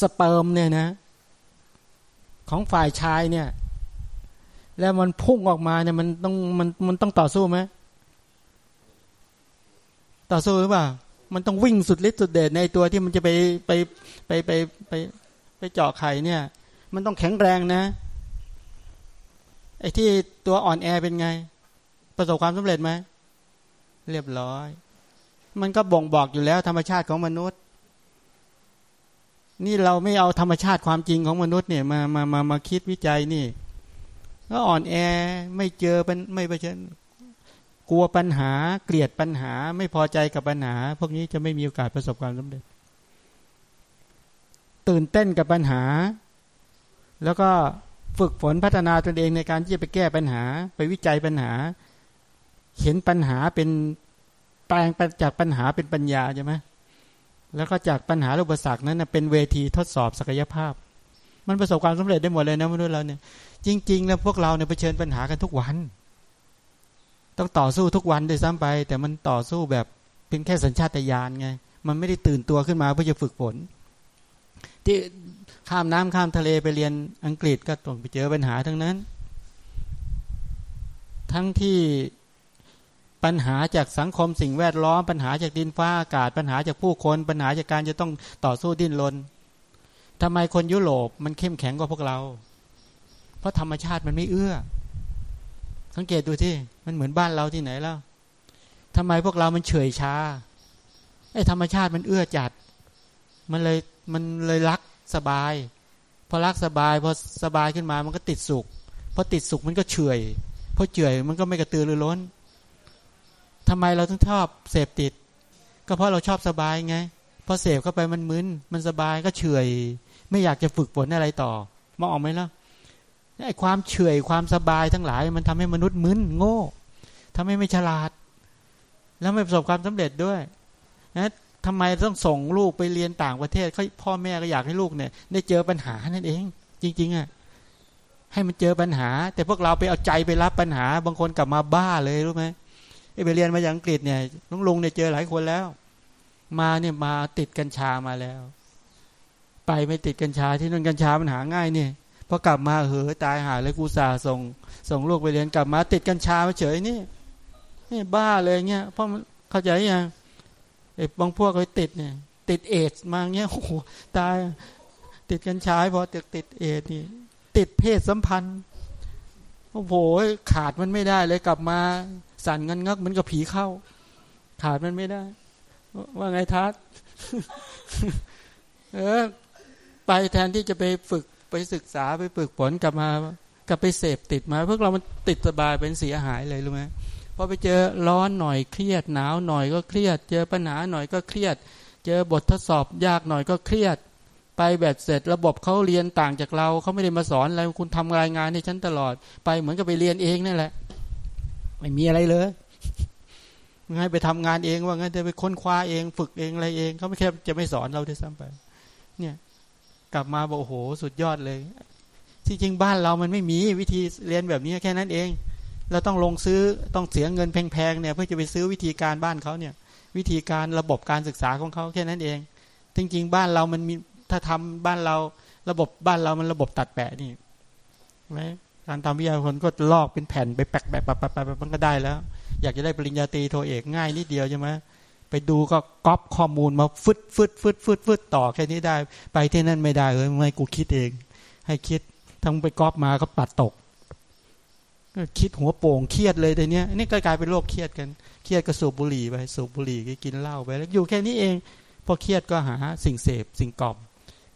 สเปิร์มเนี่ยนะ ของฝ่ายชายเนี่ย แล้วมันพุ่งออกมาเนี่ยมันต้องมันมันต้องต่อสู้ไหมต่อสู้หรือเปล่า มันต้องวิ่งสุดฤทธิ์สุดเดชในตัวที่มันจะไปไปไปไปไปไปเจาะไข่เนี่ย มันต้องแข็งแรงนะ ไอ้ที่ตัวอ่อนแอเป็นไง ประสบความสำเร็จไหมเรียบร้อย มันก็บ่งบอกอยู่แล้วธรรมชาติของมนุษย์ นี่เราไม่เอาธรรมชาติความจริงของมนุษย์เนี่ยมามามามาคิดวิจัยนี่ก็อ่อนแอไม่เจอเป็นไม่เผชิญกลัวปัญหาเกลียดปัญหา ไม่พอใจกับปัญหา พวกนี้จะไม่มีโอกาสประสบความสำเร็จ ตื่นเต้นกับปัญหา แล้วก็ ฝึกฝนพัฒนาตนเองในการที่จะไปแก้ปัญหา ไปวิจัยปัญหา เห็นปัญหาเป็นแปลงจากปัญหาเป็นปัญญาใช่ไหมแล้วก็จากปัญหาอุปสรรคนั้นเป็นเวทีทดสอบศักยภาพ มันประสบความสำเร็จได้หมดเลยนะมนุษย์เราเนี่ย จริง ๆ แล้วพวกเราเนี่ยเผชิญปัญหากันทุกวัน ต้องต่อสู้ทุกวันด้วยซ้ำไป แต่มันต่อสู้แบบเป็นแค่สัญชาตญาณไง มันไม่ได้ตื่นตัวขึ้นมาเพื่อจะฝึกฝน ที่ข้ามน้ำข้ามทะเลไปเรียนอังกฤษก็ต้องไปเจอปัญหาทั้งนั้น ทั้งที่ปัญหาจากสังคมสิ่งแวดล้อม ปัญหาจากดินฟ้าอากาศปัญหาจากผู้คนปัญหาจากการจะต้องต่อสู้ดิ้นรนทำไมคนยุโรปมันเข้มแข็งกว่าพวกเรา เพราะธรรมชาติมันไม่เอื้อ สังเกตดูที่มันเหมือนบ้านเราที่ไหนแล้วทำไมพวกเรามันเฉยชาไอ้ธรรมชาติมันเอื้อจัด มันเลย มันเลยรักสบาย พอรักสบายพอสบายขึ้นมามันก็ติดสุขพอติดสุขมันก็เฉยพอเฉยมันก็ไม่กระตือรือร้นทำไมเราต้องชอบเสพติด ก็เพราะเราชอบสบายไงพอเสพเข้าไปมันมึนมันสบายก็เฉยไม่อยากจะฝึกฝนอะไรต่อมองออกไหมล่ะไอ้ความเฉยความสบายทั้งหลาย มันทำให้มนุษย์มึนโง่ทำให้ไม่ฉลาด แล้วไม่ประสบความสำเร็จด้วยนะ ทำไมต้องส่งลูกไปเรียนต่างประเทศเขาพ่อแม่ก็อยากให้ลูกเนี่ย ได้เจอปัญหานั่นเอง จริง ๆอะให้มันเจอปัญหา แต่พวกเราไปเอาใจไปรับปัญหา บางคนกลับมาบ้าเลยรู้ไหมไปเรียนมาจากอังกฤษเนี่ยลุงลุงเนี่ยเจอหลายคนแล้ว มาเนี่ยมาติดกัญชามาแล้ว ไปไม่ติดกัญชาที่นั่นกัญชามันหาง่ายเนี่ยพอกลับมาเหอตายหาเลยกูสาส่งส่งลูกไปเรียนกลับมา ติดกัญชาเฉยนี่นี่บ้าเลยเงี้ยเพราะเข้าใจยัง ไอ้บางพวกเขาติดเนี่ย ติดเอดมาเงี้ยโอ้โหตายติดกัญชาพอติดติดเอดนี่ติดเพศสัมพันธ์โอ้โหขาดมันไม่ได้เลยกลับมาสั่นงันงักเหมันกับผีเข้า ขาดมันไม่ได้ ว่าไงทัศเออไปแทนที่จะไปฝึกไปศึกษาไปฝึกฝนกลับมากลับไปเสพติดมาพวกเรามันติดสบายเป็นเสียหายเลยรู้ไหม พอไปเจอร้อนหน่อยเครียดหนาวหน่อยก็เครียด เจอปัญหาหน่อยก็เครียด เจอบททดสอบยากหน่อยก็เครียด ไปแบบเสร็จระบบเขาเรียนต่างจากเราเขาไม่ได้มาสอนอะไรคุณทำรายงานให้ฉันตลอด ไปเหมือนกับไปเรียนเองนั่นแหละ ไม่มีอะไรเลยให้ไปทำงานเองว่างั้นจะไปค้นคว้าเอง ฝึกเองอะไรเองเขาไม่แค่จะไม่สอนเราด้วยซ้ำไป เนี่ย กลับมาบอกโอ้โหสุดยอดเลย ที่จริงบ้านเรามันไม่มีวิธีเรียนแบบนี้แค่นั้นเอง เราต้องลงซื้อต้องเสียเงินแพงๆเนี่ยเพื่อจะไปซื้อวิธีการบ้านเขาเนี่ย วิธีการระบบการศึกษาของเขาแค่นั้นเอง จริง ๆ บ้านเรามันมีถ้าทำบ้านเราระบบบ้านเรามันระบบตัดแปะนี่ไหมการทำวิทยาคนก็ลอกเป็นแผ่นไปแปะแปะแปะแปะแปะมันก็ได้แล้ว อยากจะได้ปริญญาตรีโทเอกง่ายนิดเดียวใช่ไหมไปดูก็ก๊อปข้อมูลมาฟึดฟึดฟึดฟึดฟึดต่อแค่นี้ได้ ไปที่นั่นไม่ได้เลยไม่กูคิดเอง ให้คิดทั้งไปก๊อปมาก็ปัดตก คิดหัวโป่งเครียดเลยแต่เนี้ยนี่ก็กลายเป็นโรคเครียดกันเครียดก็สูบบุหรี่ไปสูบบุหรี่ก็กินเหล้าไปแล้วอยู่แค่นี้เองพอเครียดก็หาสิ่งเสพสิ่งกล่อม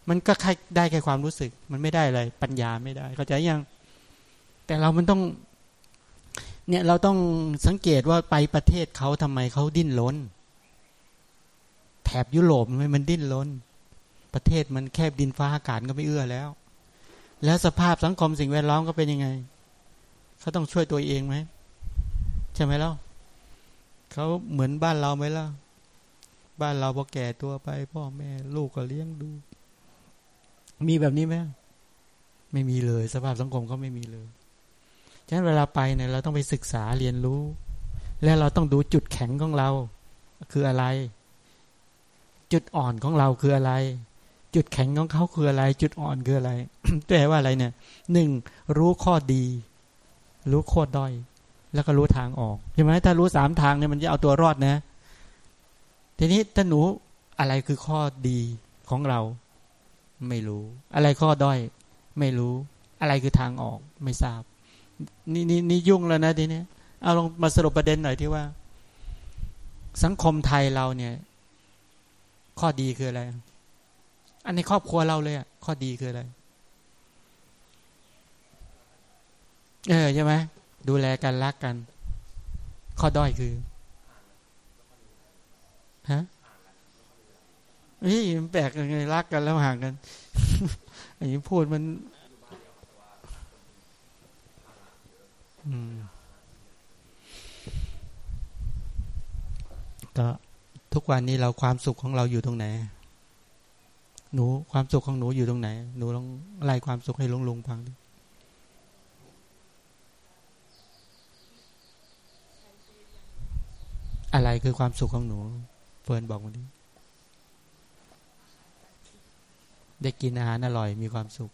มันก็แค่ได้แค่ความรู้สึก มันไม่ได้อะไรปัญญาไม่ได้ เข้าใจยัง แต่เรามันต้อง เนี่ยเราต้องสังเกตว่าไปประเทศเขาทำไมเขาดิ้นรนแถบยุโรปมันมันดิ้นรนประเทศมันแคบดินฟ้าอากาศก็ไม่เอื้อแล้ว แล้วสภาพสังคมสิ่งแวดล้อมก็เป็นยังไง เขาต้องช่วยตัวเองไหมใช่ไหมล่ะเขาเหมือนบ้านเราไหมล่ะ บ้านเราพอแก่ตัวไป พ่อแม่ ลูกก็เลี้ยงดู มีแบบนี้ไหมไม่มีเลย สภาพสังคมเขาไม่มีเลยฉะนั้นเวลาไปเนี่ยเราต้องไปศึกษาเรียนรู้ และเราต้องดูจุดแข็งของเรา คืออะไร จุดอ่อนของเราคืออะไร จุดแข็งของเขาคืออะไร จุดอ่อนคืออะไรแปลว่าอะไรเนี่ยหนึ่งรู้ข้อดี รู้ข้อด้อย แล้วก็รู้ทางออกใช่ไหมถ้ารู้สามทางเนี่ยมันจะเอาตัวรอดนะ ทีนี้ถ้าหนูอะไรคือข้อดีของเรา ไม่รู้ อะไรข้อด้อย ไม่รู้ อะไรคือทางออก ไม่ทราบ นี่นี่นี่ยุ่งแล้วนะทีนี้เอาลองมาสรุปประเด็นหน่อยที่ว่า สังคมไทยเราเนี่ย ข้อดีคืออะไร อันในครอบครัวเราเลยอะข้อดีคืออะไร เออใช่ไหมดูแลกันรักกัน ข้อด้อยคือฮะเฮ้ยมันแปลกยังไงรักกันแล้วห่างกันอันนี้พูดมันก็ทุกวันนี้เราความสุขของเราอยู่ตรงไหน หนูความสุขของหนูอยู่ตรงไหน หนูลองไล่ความสุขให้ลุงลุงฟังดิ อะไรคือความสุขของหนูเฟิร์นบอกมาดิได้กินอาหารอร่อยมีความสุข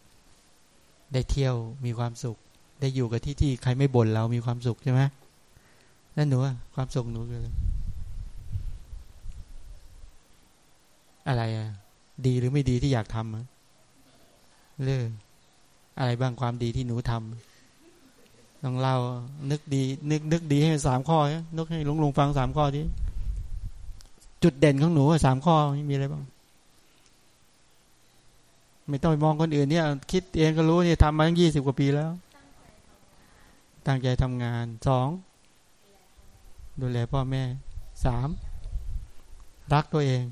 ได้เที่ยวมีความสุข ได้อยู่กับที่ที่ใครไม่บ่นเรามีความสุขใช่ไหมแล้วหนูความสุขหนูคืออะไรอะไรอะดีหรือไม่ดีที่อยากทำเรื่องอะไรบ้างความดีที่หนูทำ ลองเล่านึกดีนึกนึกดีให้สามข้อนึกให้ลุงลุงฟังสามข้อที่จุดเด่นของหนูสามข้อมีอะไรบ้างไม่ต้องไปมองคนอื่นเนี่ย คิดเองก็รู้เนี่ยทำมาตั้งยี่สิบกว่าปีแล้ว ตั้งใจทำงานสองดูแลพ่อแม่สามรักตัวเอง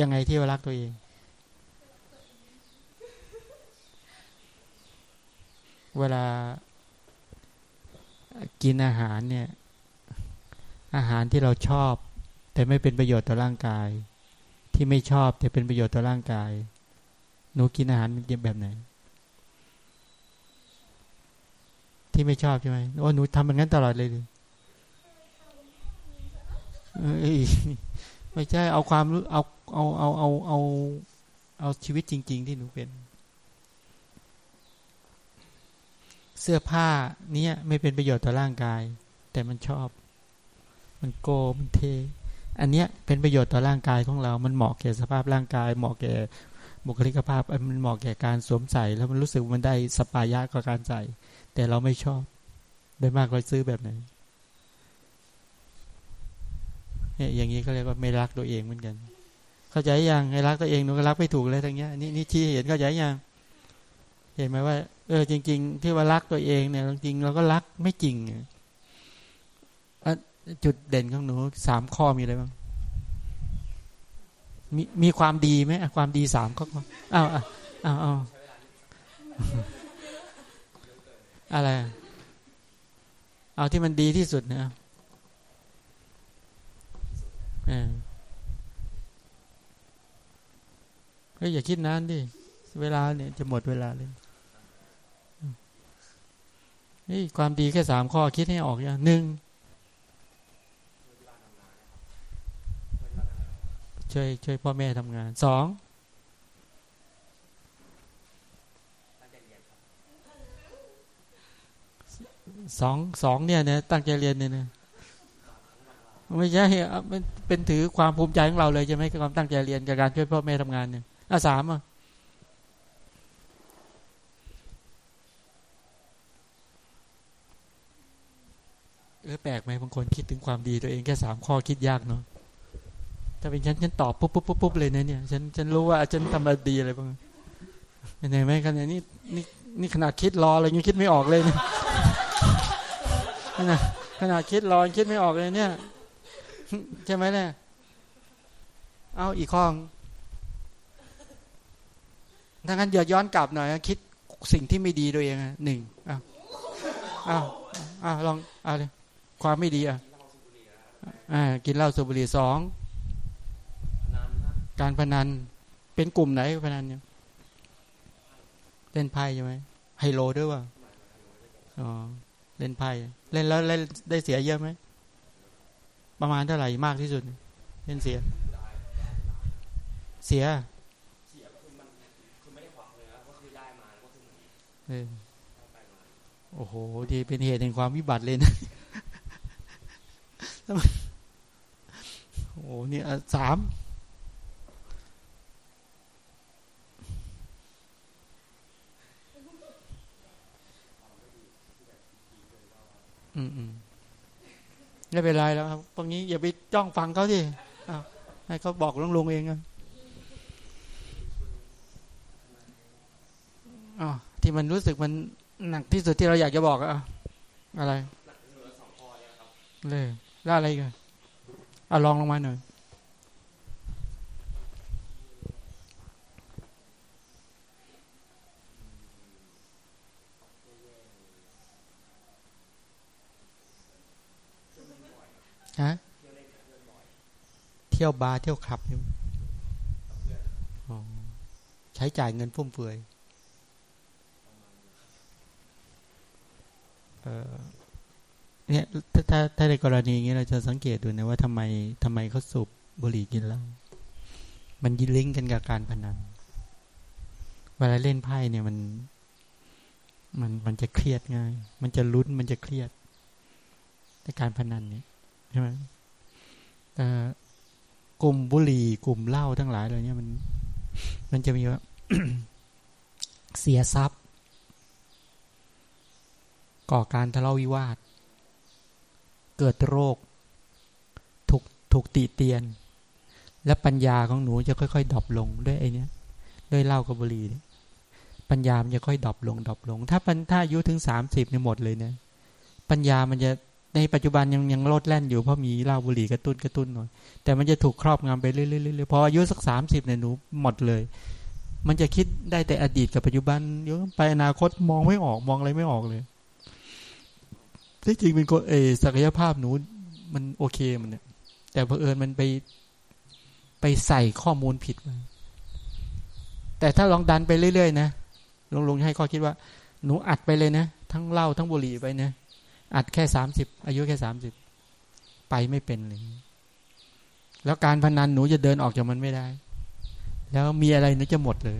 ยังไงที่ว่ารักตัวเอง เวลา กินอาหารเนี่ย อาหารที่เราชอบ แต่ไม่เป็นประโยชน์ต่อร่างกาย ที่ไม่ชอบแต่เป็นประโยชน์ต่อร่างกายหนูกินอาหารแบบไหน ที่ไม่ชอบใช่ไหมโอ้หนูทำแบบนั้นตลอดเลยดิไม่ใช่เอาความรู้เอาเอาเอาเอาเอาเอาชีวิตจริง ๆ ที่หนูเป็น เสื้อผ้าเนี้ยไม่เป็นประโยชน์ต่อร่างกาย แต่มันชอบ มันโกมันเท อันเนี้ยเป็นประโยชน์ต่อร่างกายของเรา มันเหมาะแก่สภาพร่างกาย เหมาะแก่บุคลิกภาพมันเหมาะแก่การสวมใส่แล้วมันรู้สึกมันได้สปายะกับการใส่ แต่เราไม่ชอบโดยมากเราซื้อแบบไหนเนี่ยอย่างนี้เขาเรียกว่าไม่รักตัวเองเหมือนกัน เข้าใจยังไอ้รักตัวเองหนูก็รักไม่ถูกเลยทั้งเนี้ยนี่นี่ที่เห็นเข้าใจยังเห็นไหมว่า ออจริง ๆ ที่ว่ารักตัวเองเนี่ยจริงเราก็รักไม่จริงจุดเด่นของหนูสามข้อมีอะไรบ้างมีมีความดีไหมความดีสามข้ออ้าวอ้าวอ้าวอะไร เอาที่มันดีที่สุดนะเออเฮ้ยอย่าคิดนานดิ เวลาเนี่ยจะหมดเวลาเลย นี่ความดีแค่สามข้อคิดให้ออกอย่างหนึ่งช่วยช่วยพ่อแม่ทำงานสองสองสองเนี่ยนะตั้งใจเรียนเนี่ยนะไม่ใช่เป็นถือความภูมิใจของเราเลยใช่ไหมความตั้งใจเรียนกับการช่วยพ่อแม่ทำงานเนี่ยอะสามอะ เออแปลกไหมบางคนคิดถึงความดีตัวเองแค่สามข้อคิดยากเนาะถ้าเป็นฉันฉันตอบปุ๊บปุ๊บปุ๊บปุ๊บเลยนะเนี่ยฉันฉันรู้ว่าฉันทำอะไรดีอะไรบ้างเห็นไหมขนาดนี้นี่นี่ขนาดคิดรออะไรยังคิดไม่ออกเลยเนี่ยขนาดขนาดคิดรอคิดไม่ออกเลยเนี่ยใช่ไหมเนี่ยเอาอีกข้องถ้างั้นอย่าย้อนกลับหน่อยคิดสิ่งที่ไม่ดีตัวเองหนึ่งอ้าวอ้าวอ้าวลองเอาเลย ความไม่ดีอะอ่ากินเหล้าสูบบุหรี่สองการพนันเป็นกลุ่มไหนพนันเนี่ยเล่นไพ่ใช่ไหมไฮโลด้วยวะอ๋อเล่นไพ่เล่นแล้วเล่นได้เสียเยอะไหมประมาณเท่าไหร่มากที่สุด เล่นเสีย เสียโอ้โห ดีเป็นเหตุแห่งความวิบัติเลยนะ โอ้โหนี่สามอืมอืมไม่เป็นไรแล้วครับพวกนี้อย่าไปจ้องฟังเขาสิให้เขาบอกลงลงเองอะอ๋อที่มันรู้สึกมันหนักที่สุดที่เราอยากจะบอกอะอะไรเลย แล้วอะไรกันเอาลองลงมาหน่อยฮะเที่ยวบาร์เที่ยวคลับนี่ใช้จ่ายเงินฟุ่มเฟือย เนี่ยถ้าถ้าถ้าในกรณีอย่างนี้เราจะสังเกตดูนะว่าทำไมทำไมเขาสูบบุหรี่กินเหล้ามันยิลิงก์กันกับการพนันเวลาเล่นไพ่เนี่ยมัน มันมันจะเครียดง่าย มันจะลุ้นมันจะเครียดในการพนันเนี่ยใช่ไหมแต่กลุ่มบุหรี่กลุ่มเหล้าทั้งหลายเหล่านี้มัน มันจะมีว่าเสียทรัพย์ ก่อการทะเลาะวิวาท เกิดโรค ถูกถูกติเตียน และปัญญาของหนูจะค่อยๆ drop ลงด้วยไอ้นี้ด้วยเหล้ากับบุหรี่ปัญญามันจะค่อย drop ลง drop ลง ถ้าปัญถ้าอายุถึงสามสิบเนี่ยหมดเลยเนี่ยปัญญามันจะในปัจจุบันยังยังโลดแล่นอยู่เพราะมีเหล้าบุหรี่กระตุ้นกระตุ้นหน่อย แต่มันจะถูกครอบงำไปเรื่อยๆพออายุสักสามสิบเนี่ยหนูหมดเลย มันจะคิดได้แต่อดีตกับปัจจุบันเดี๋ยวไปอนาคตมองไม่ออกมองอะไรไม่ออกเลย ที่จริงเป็นคนเอศักยภาพหนูมันโอเคมันเนี่ยแต่เพอเอิญมันไปไปใส่ข้อมูลผิดมาแต่ถ้าลองดันไปเรื่อยๆนะลุงลุงให้ข้อคิดว่า หนูอัดไปเลยนะ ทั้งเหล้าทั้งบุหรี่ไปนะอัดแค่สามสิบอายุแค่สามสิบไปไม่เป็นเลย แล้วการพนันหนูจะเดินออกจากมันไม่ได้ แล้วมีอะไรหนูจะหมดเลย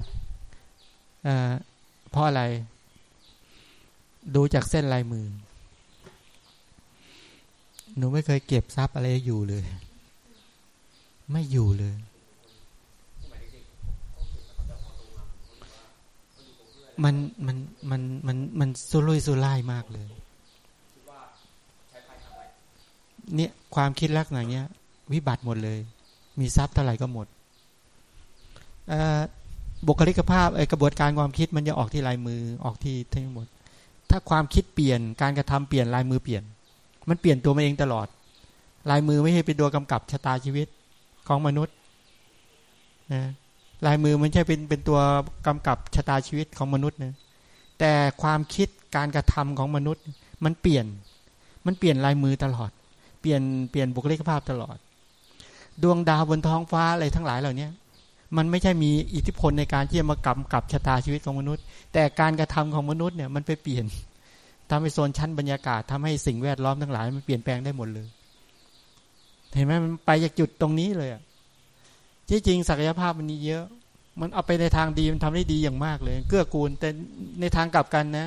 เพราะอะไร ดูจากเส้นลายมือ หนูไม่เคยเก็บทรัพย์อะไรอยู่เลย ไม่อยู่เลย มันมันมันมันมันสุรุ่ยสุร่ายมากเลยเนี่ยความคิดลักษณะเนี้ย วิบัติหมดเลย มีทรัพย์เท่าไหร่ก็หมดบุคลิกภาพไอกระบวนการความคิดมันจะออกที่ลายมือออกที่ทั้งหมด ถ้าความคิดเปลี่ยนการกระทำเปลี่ยนลายมือเปลี่ยน มันเปลี่ยนตัวมาเองตลอด ลายมือไม่ใช่เป็นตัวกำกับชะตาชีวิตของมนุษย์นะลายมือมันใช่เป็นเป็นตัวกำกับชะตาชีวิตของมนุษย์นะแต่ความคิดการกระทำของมนุษย์ มันเปลี่ยน มันเปลี่ยนลายมือตลอด เปลี่ยนเปลี่ยนบุคลิกภาพตลอด ดวงดาวบนท้องฟ้าอะไรทั้งหลายเหล่านี้มันไม่ใช่มีอิทธิพลในการที่จะมากำกับชะตาชีวิตของมนุษย์ แต่การกระทำของมนุษย์เนี่ยมันไปเปลี่ยน ทำให้โซนชั้นบรรยากาศทำให้สิ่งแวดล้อมทั้งหลายมันเปลี่ยนแปลงได้หมดเลย เห็นไหมมันไปจากจุดตรงนี้เลยอะที่จริงศักยภาพมันนี้เยอะ มันเอาไปในทางดีมันทำได้ดีอย่างมากเลย เกื้อกูลแต่ในทางกลับกันนะ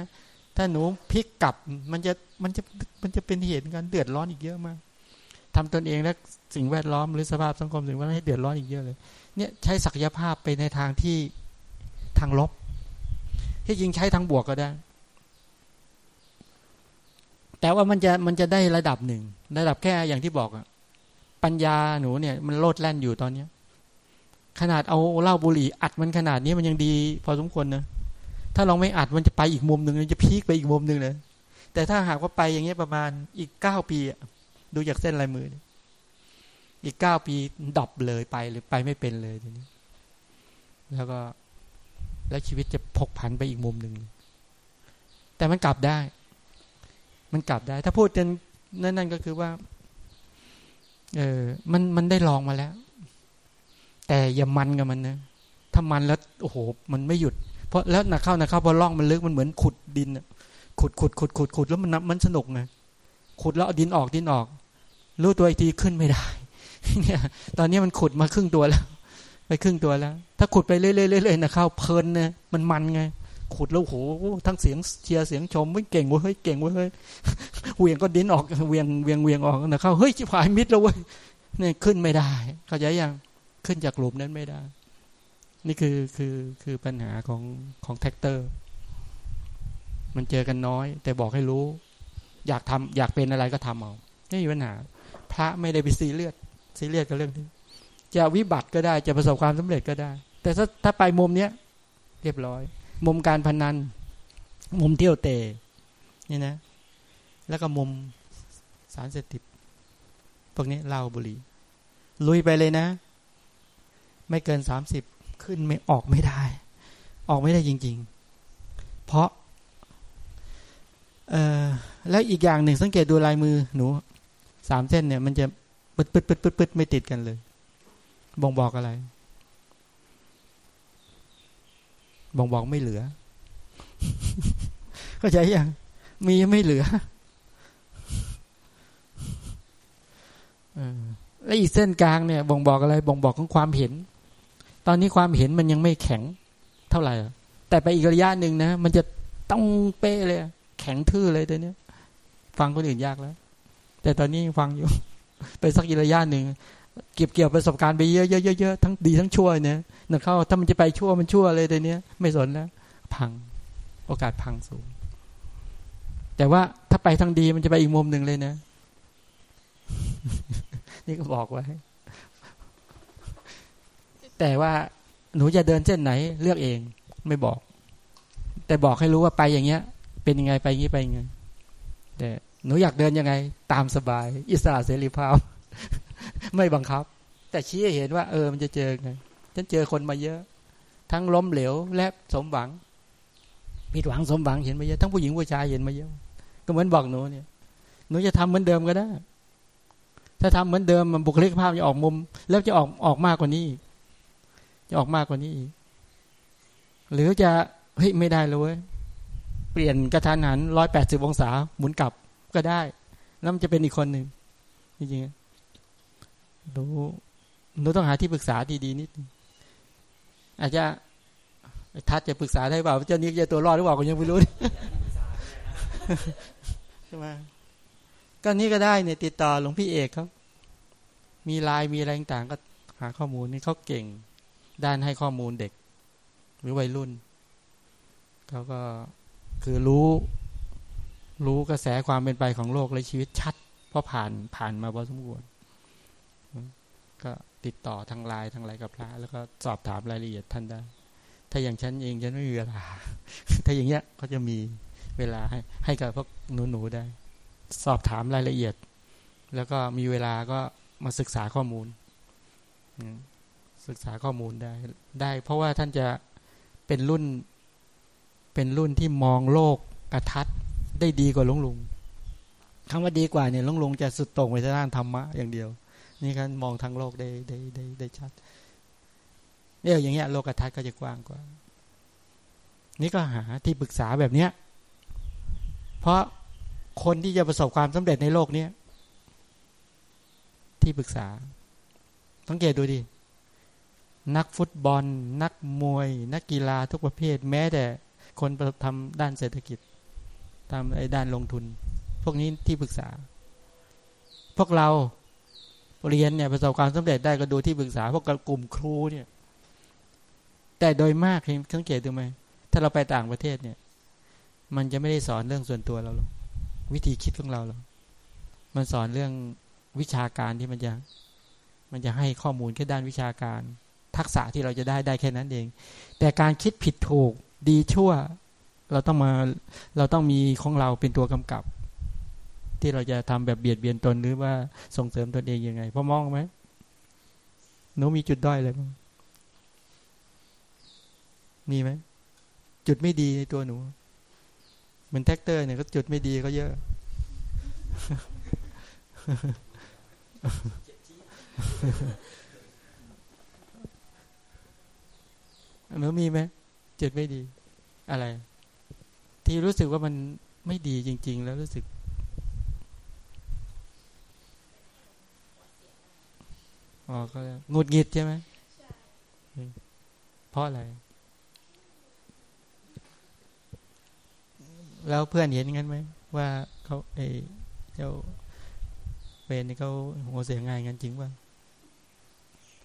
ถ้าหนูพลิกกลับมันจะมันจะมันจะเป็นเหตุการเดือดร้อนอีกเยอะมากทำตนเองและสิ่งแวดล้อมหรือสภาพสังคมสิ่งแวดล้อมให้เดือดร้อนอีกเยอะเลย เนี่ยใช้ศักยภาพไปในทางที่ทางลบ ที่จริงใช้ทางบวกก็ได้ แต่ว่ามันจะมันจะได้ระดับหนึ่ง ระดับแค่อย่างที่บอกอะปัญญาหนูเนี่ย มันโลดแล่นอยู่ตอนเนี้ย ขนาดเอาเหล้าบุหรี่อัดมันขนาดนี้มันยังดี พอสมควรนะถ้าลองไม่อัดมันจะไปอีกมุมหนึ่งมันจะพีคไปอีกมุมหนึ่งเลยแต่ถ้าหากว่าไปอย่างเงี้ยประมาณอีกเก้าปีดูจากเส้นลายมือ อีกเก้าปีดับเลยไปหรือไปไม่เป็นเลยทีนี้แล้วก็แล้วชีวิตจะพกผันไปอีกมุมหนึ่งแต่มันกลับได้ มันกลับได้ ถ้าพูดกันนั่นนั่นก็คือว่า เออมันมันได้ลองมาแล้ว แต่อย่ามันกับมันนะถ้ามันแล้วโอ้โห มันไม่หยุด เพราะแล้วนักเข้านักเข้าพอล่องมันลึกมันเหมือนขุดดินขุดขุดขุดขุดขุดแล้วมันมันสนุกไงขุดแล้วเอาดินออกดินออก รู้ตัวอีกทีขึ้นไม่ได้ เนี่ย ตอนนี้มันขุดมาครึ่งตัวแล้ว ไปครึ่งตัวแล้ว ถ้าขุดไปเรื่อยๆๆนะเข้าเพลินเนี่ยมันมันไง ขุดแล้วโหทั้งเสียงเชียร์เสียงชมไม่เก่งเว้ยเฮ้ยเก่งเว้ยเฮ้ยเหวี่ยงก็ดินออกเหวี่ยงเหวี่ยงเหวี่ยงออกนะเข้าเฮ้ยชิบหายมิดแล้วเว้ยเนี่ยขึ้นไม่ได้ เข้าใจยังขึ้นจากหลุมนั้นไม่ได้ นี่คือคือคือปัญหาของของแท็กเตอร์ มันเจอกันน้อย แต่บอกให้รู้ อยากทำอยากเป็นอะไรก็ทำเอาไม่มีปัญหา พระไม่ได้ไปซีเรียสซีเรียสกับเรื่องนี้จะวิบัติก็ได้จะประสบความสำเร็จก็ได้ แต่ถ้าถ้าไปมุมเนี้ยเรียบร้อย มุมการพนัน มุมเที่ยวเตะนี่นะ แล้วก็มุมสารเสพติดพวกนี้เหล้าบุหรี่ลุยไปเลยนะ ไม่เกินสามสิบขึ้นไม่ออกไม่ได้ ออกไม่ได้จริง ๆ เพราะเออแล้วอีกอย่างหนึ่งสังเกตดูลายมือหนูสามเส้นเนี่ย มันจะปึดปึดปึดปึดปึดไม่ติดกันเลย บ่งบอกอะไร บ่งบอกไม่เหลือ เข้าใจยังมีไม่เหลือแล้วอีกเส้นกลางเนี่ย บ่งบอกอะไร บ่งบอกของความเห็น ตอนนี้ความเห็นมันยังไม่แข็งเท่าไหร่ แต่ไปอีกระยะหนึ่งนะ มันจะต้องเป๊ะเลย แข็งทื่อเลยตัวนี้ฟังคนอื่นยากแล้ว แต่ตอนนี้ฟังอยู่ ไปสักอีกระยะหนึ่ง เก็บเกี่ยวประสบการณ์ไปเยอะๆเยอะๆทั้งดีทั้งชั่วเนี่ยนึกเข้าถ้ามันจะไปชั่วมันชั่วเลยตัวเนี้ยไม่สนแล้ว พัง โอกาสพังสูง แต่ว่าถ้าไปทางดีมันจะไปอีกมุมหนึ่งเลยนะ นี่ก็บอกไว้ แต่ว่าหนูจะเดินเส้นไหน เลือกเอง ไม่บอก แต่บอกให้รู้ว่าไปอย่างเงี้ย เป็นยังไงไปอย่างงี้ไปยังไงแต่หนูอยากเดินยังไง ตามสบาย อิสระเสรีภาพ ไม่บังคับ แต่ชี้ให้เห็นว่า เออมันจะเจอไงฉันเจอคนมาเยอะ ทั้งล้มเหลวและสมหวังผิดหวังสมหวังเห็นมาเยอะทั้งผู้หญิงผู้ชายเห็นมาเยอะ ก็เหมือนบอกหนูเนี่ยหนูจะทำเหมือนเดิมก็ได้ ถ้าทำเหมือนเดิมมันบุคลิกภาพจะออกมุม แล้วจะออกออกมากกว่านี้ จะออกมากกว่านี้อีกหรือจะเฮ้ยไม่ได้เลยเปลี่ยนกระทันหันร้อยแปดสิบองศาหมุนกลับก็ได้ แล้วมันจะเป็นอีกคนหนึ่งจริงๆ รู้หนูต้องหาที่ปรึกษาดีๆนิดอาจจะทัดจะปรึกษาได้เปล่าเจ้านี้จะตัวรอดหรือเปล่าก็ยังไม่รู้ใช่ไหมก็นี้ก็ได้เนี่ยติดต่อหลวงพี่เอกครับ มีไลน์มีอะไรต่างก็หาข้อมูลนี่เขาเก่ง ด้านให้ข้อมูลเด็ก หรือวัยรุ่นเขาก็คือรู้ รู้กระแสความเป็นไปของโลกและชีวิตชัด เพราะผ่านผ่านมาพอสมควร ก็ติดต่อทางไลน์ทางไลน์กับพระ แล้วก็สอบถามรายละเอียดท่านได้ ถ้าอย่างฉันเองฉันไม่มีเวลา ถ้าอย่างเงี้ยเขาจะมีเวลาให้ให้กับพวกหนูๆได้ สอบถามรายละเอียด แล้วก็มีเวลาก็มาศึกษาข้อมูลศึกษาข้อมูลได้ได้ เพราะว่าท่านจะเป็นรุ่นเป็นรุ่นที่มองโลกกระทัดได้ดีกว่าลุงลุงคำว่าดีกว่าเนี่ยลุงลุงจะสุดตรงไปทางด้านธรรมะอย่างเดียว นี่กันมองทั้งโลกได้ได้ได้ได้ชัดเนี่ยอย่างเงี้ยโลกทัศน์ก็จะกว้างกว่า นี่ก็หาที่ปรึกษาแบบเนี้ย เพราะคนที่จะประสบความสำเร็จในโลกเนี้ยที่ปรึกษาสังเกตดูดิ นักฟุตบอล นักมวย นักกีฬาทุกประเภท แม้แต่คนทำด้านเศรษฐกิจทำไอ้ด้านลงทุน พวกนี้ที่ปรึกษา พวกเรา เรียนเนี่ยประสบความสำเร็จได้ก็ดูที่ปรึกษาพวกกลุ่มครูเนี่ย แต่โดยมากเห็นสังเกตดูไหมถ้าเราไปต่างประเทศเนี่ย มันจะไม่ได้สอนเรื่องส่วนตัวเราหรอกวิธีคิดของเราหรอกมันสอนเรื่องวิชาการที่มันจะ มันจะให้ข้อมูลแค่ด้านวิชาการ ทักษะที่เราจะได้ได้แค่นั้นเอง แต่การคิดผิดถูกดีชั่ว เราต้องมาเราต้องมีของเราเป็นตัวกำกับ ที่เราจะทำแบบเบียดเบียนตนหรือว่าส่งเสริมตนเองยังไงพอมองไหมหนูมีจุดด้อยอะไรบ้างมีไหมจุดไม่ดีในตัวหนูเหมือนแท็กเตอร์เนี่ยก็จุดไม่ดีก็เยอะ หนูมีไหมจุดไม่ดี อะไร ที่รู้สึกว่ามันไม่ดีจริง ๆ แล้วรู้สึก อ๋อก็งุดหงิดใช่ไหมเพราะอะไร แล้วเพื่อนเห็นงั้นไหมว่าเขาไอเจ้าเวนนี่เขาหัวเสียง่ายงั้นจริงป่ะ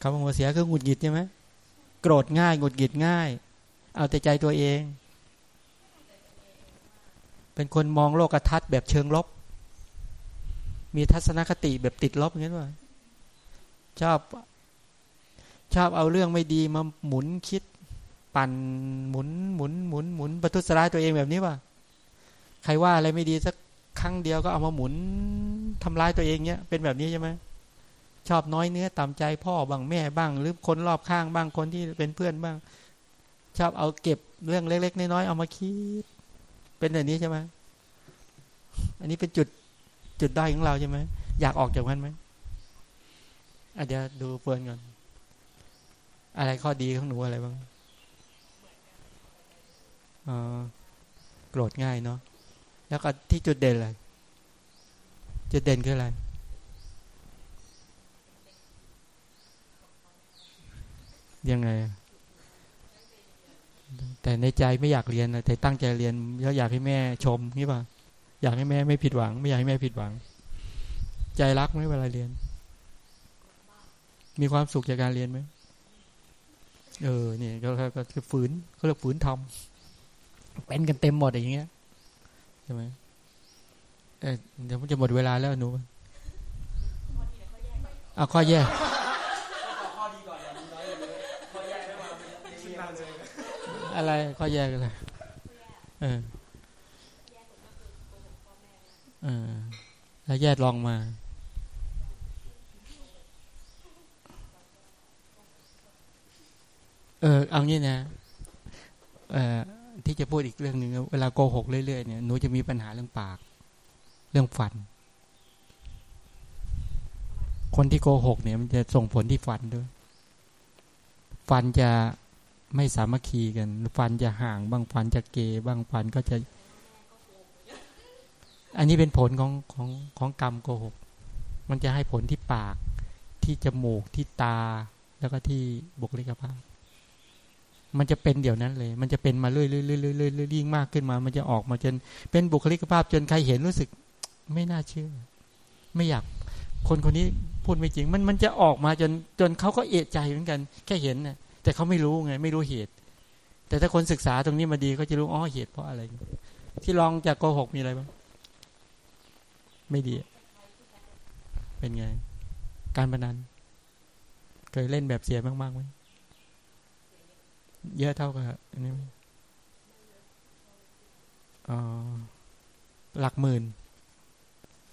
คำว่าหัวเสียคือหงุดหงิดใช่ไหมโกรธง่ายหงุดหงิดง่าย เอาแต่ใจตัวเอง เป็นคนมองโลกทัศน์แบบเชิงลบ มีทัศนคติแบบติดลบงั้นว่ะ ชอบ ชอบเอาเรื่องไม่ดีมาหมุนคิด ปั่นหมุนหมุนหมุนหมุนประทุษร้ายตัวเองแบบนี้ป่ะใครว่าอะไรไม่ดีสักครั้งเดียวก็เอามาหมุนทำร้ายตัวเองเนี้ยเป็นแบบนี้ใช่ไหมชอบน้อยเนื้อต่ำใจพ่อบ้างแม่บ้าง หรือคนรอบข้างบ้างคนที่เป็นเพื่อนบ้าง ชอบเอาเก็บเรื่องเล็ก ๆ น้อยๆเอามาคิด เป็นแบบนี้ใช่ไหมอันนี้เป็นจุดจุดด้อยของเราใช่ไหมอยากออกจากมันไหม อาจจะดูเปินก่อน อะไรข้อดีของหนูอะไรบ้างโกรธง่ายเนาะแล้วก็ที่จุดเด่นอะไรจุดเด่นคืออะไรยังไง แต่ในใจไม่อยากเรียนแต่ตั้งใจเรียนแล้วอยากให้แม่ชมนี่ป่ะอยากให้แม่ไม่ผิดหวัง ไม่อยากให้แม่ผิดหวัง ใจรักไม่เวลาเรียน มีความสุขจากการเรียนไหมเออเนี่ยก็ก็คือฝืนเขาเรียกฝืนทำเป็นกันเต็มหมดอย่างเงี้ยใช่ไหมเออเดี๋ยวมันจะหมดเวลาแล้วหนูเอาข้อแยกอะไรข้อแยกอะไรเออเออแล้วแยกลองมา เออเอางี้นะเอ่อที่จะพูดอีกเรื่องหนึ่งเวลาโกหกเรื่อยๆเนี่ยหนูจะมีปัญหาเรื่องปาก เรื่องฟัน คนที่โกหกเนี่ยมันจะส่งผลที่ฟันด้วย ฟันจะไม่สามัคคีกัน ฟันจะห่างบางฟันจะเกบางฟันก็จะ อันนี้เป็นผลของของของกรรมโกหก มันจะให้ผลที่ปากที่จมูกที่ตาแล้วก็ที่บุคลิกภาพ มันจะเป็นเดี๋ยวนั้นเลย มันจะเป็นมาเรื่อยๆเรื่อยๆเรื่อยๆยิ่งมากขึ้นมา มันจะออกมาจน เป็นบุคลิกภาพจนใครเห็นรู้สึก ไม่น่าเชื่อ ไม่อยาก คนคนนี้พูดไม่จริง มันมันจะออกมาจนจนเขาก็เอะใจเหมือนกัน แค่เห็นนะแต่เขาไม่รู้ไง ไม่รู้เหตุ แต่ถ้าคนศึกษาตรงนี้มาดีก็จะรู้อ๋อเหตุเพราะอะไร ที่ลองจากโกหกมีอะไรบ้างไม่ดี เป็นไง การพนัน เคยเล่นแบบเสียมากๆไหม เยอะเท่ากับอันนี้ไหมอ๋อหลักหมื่น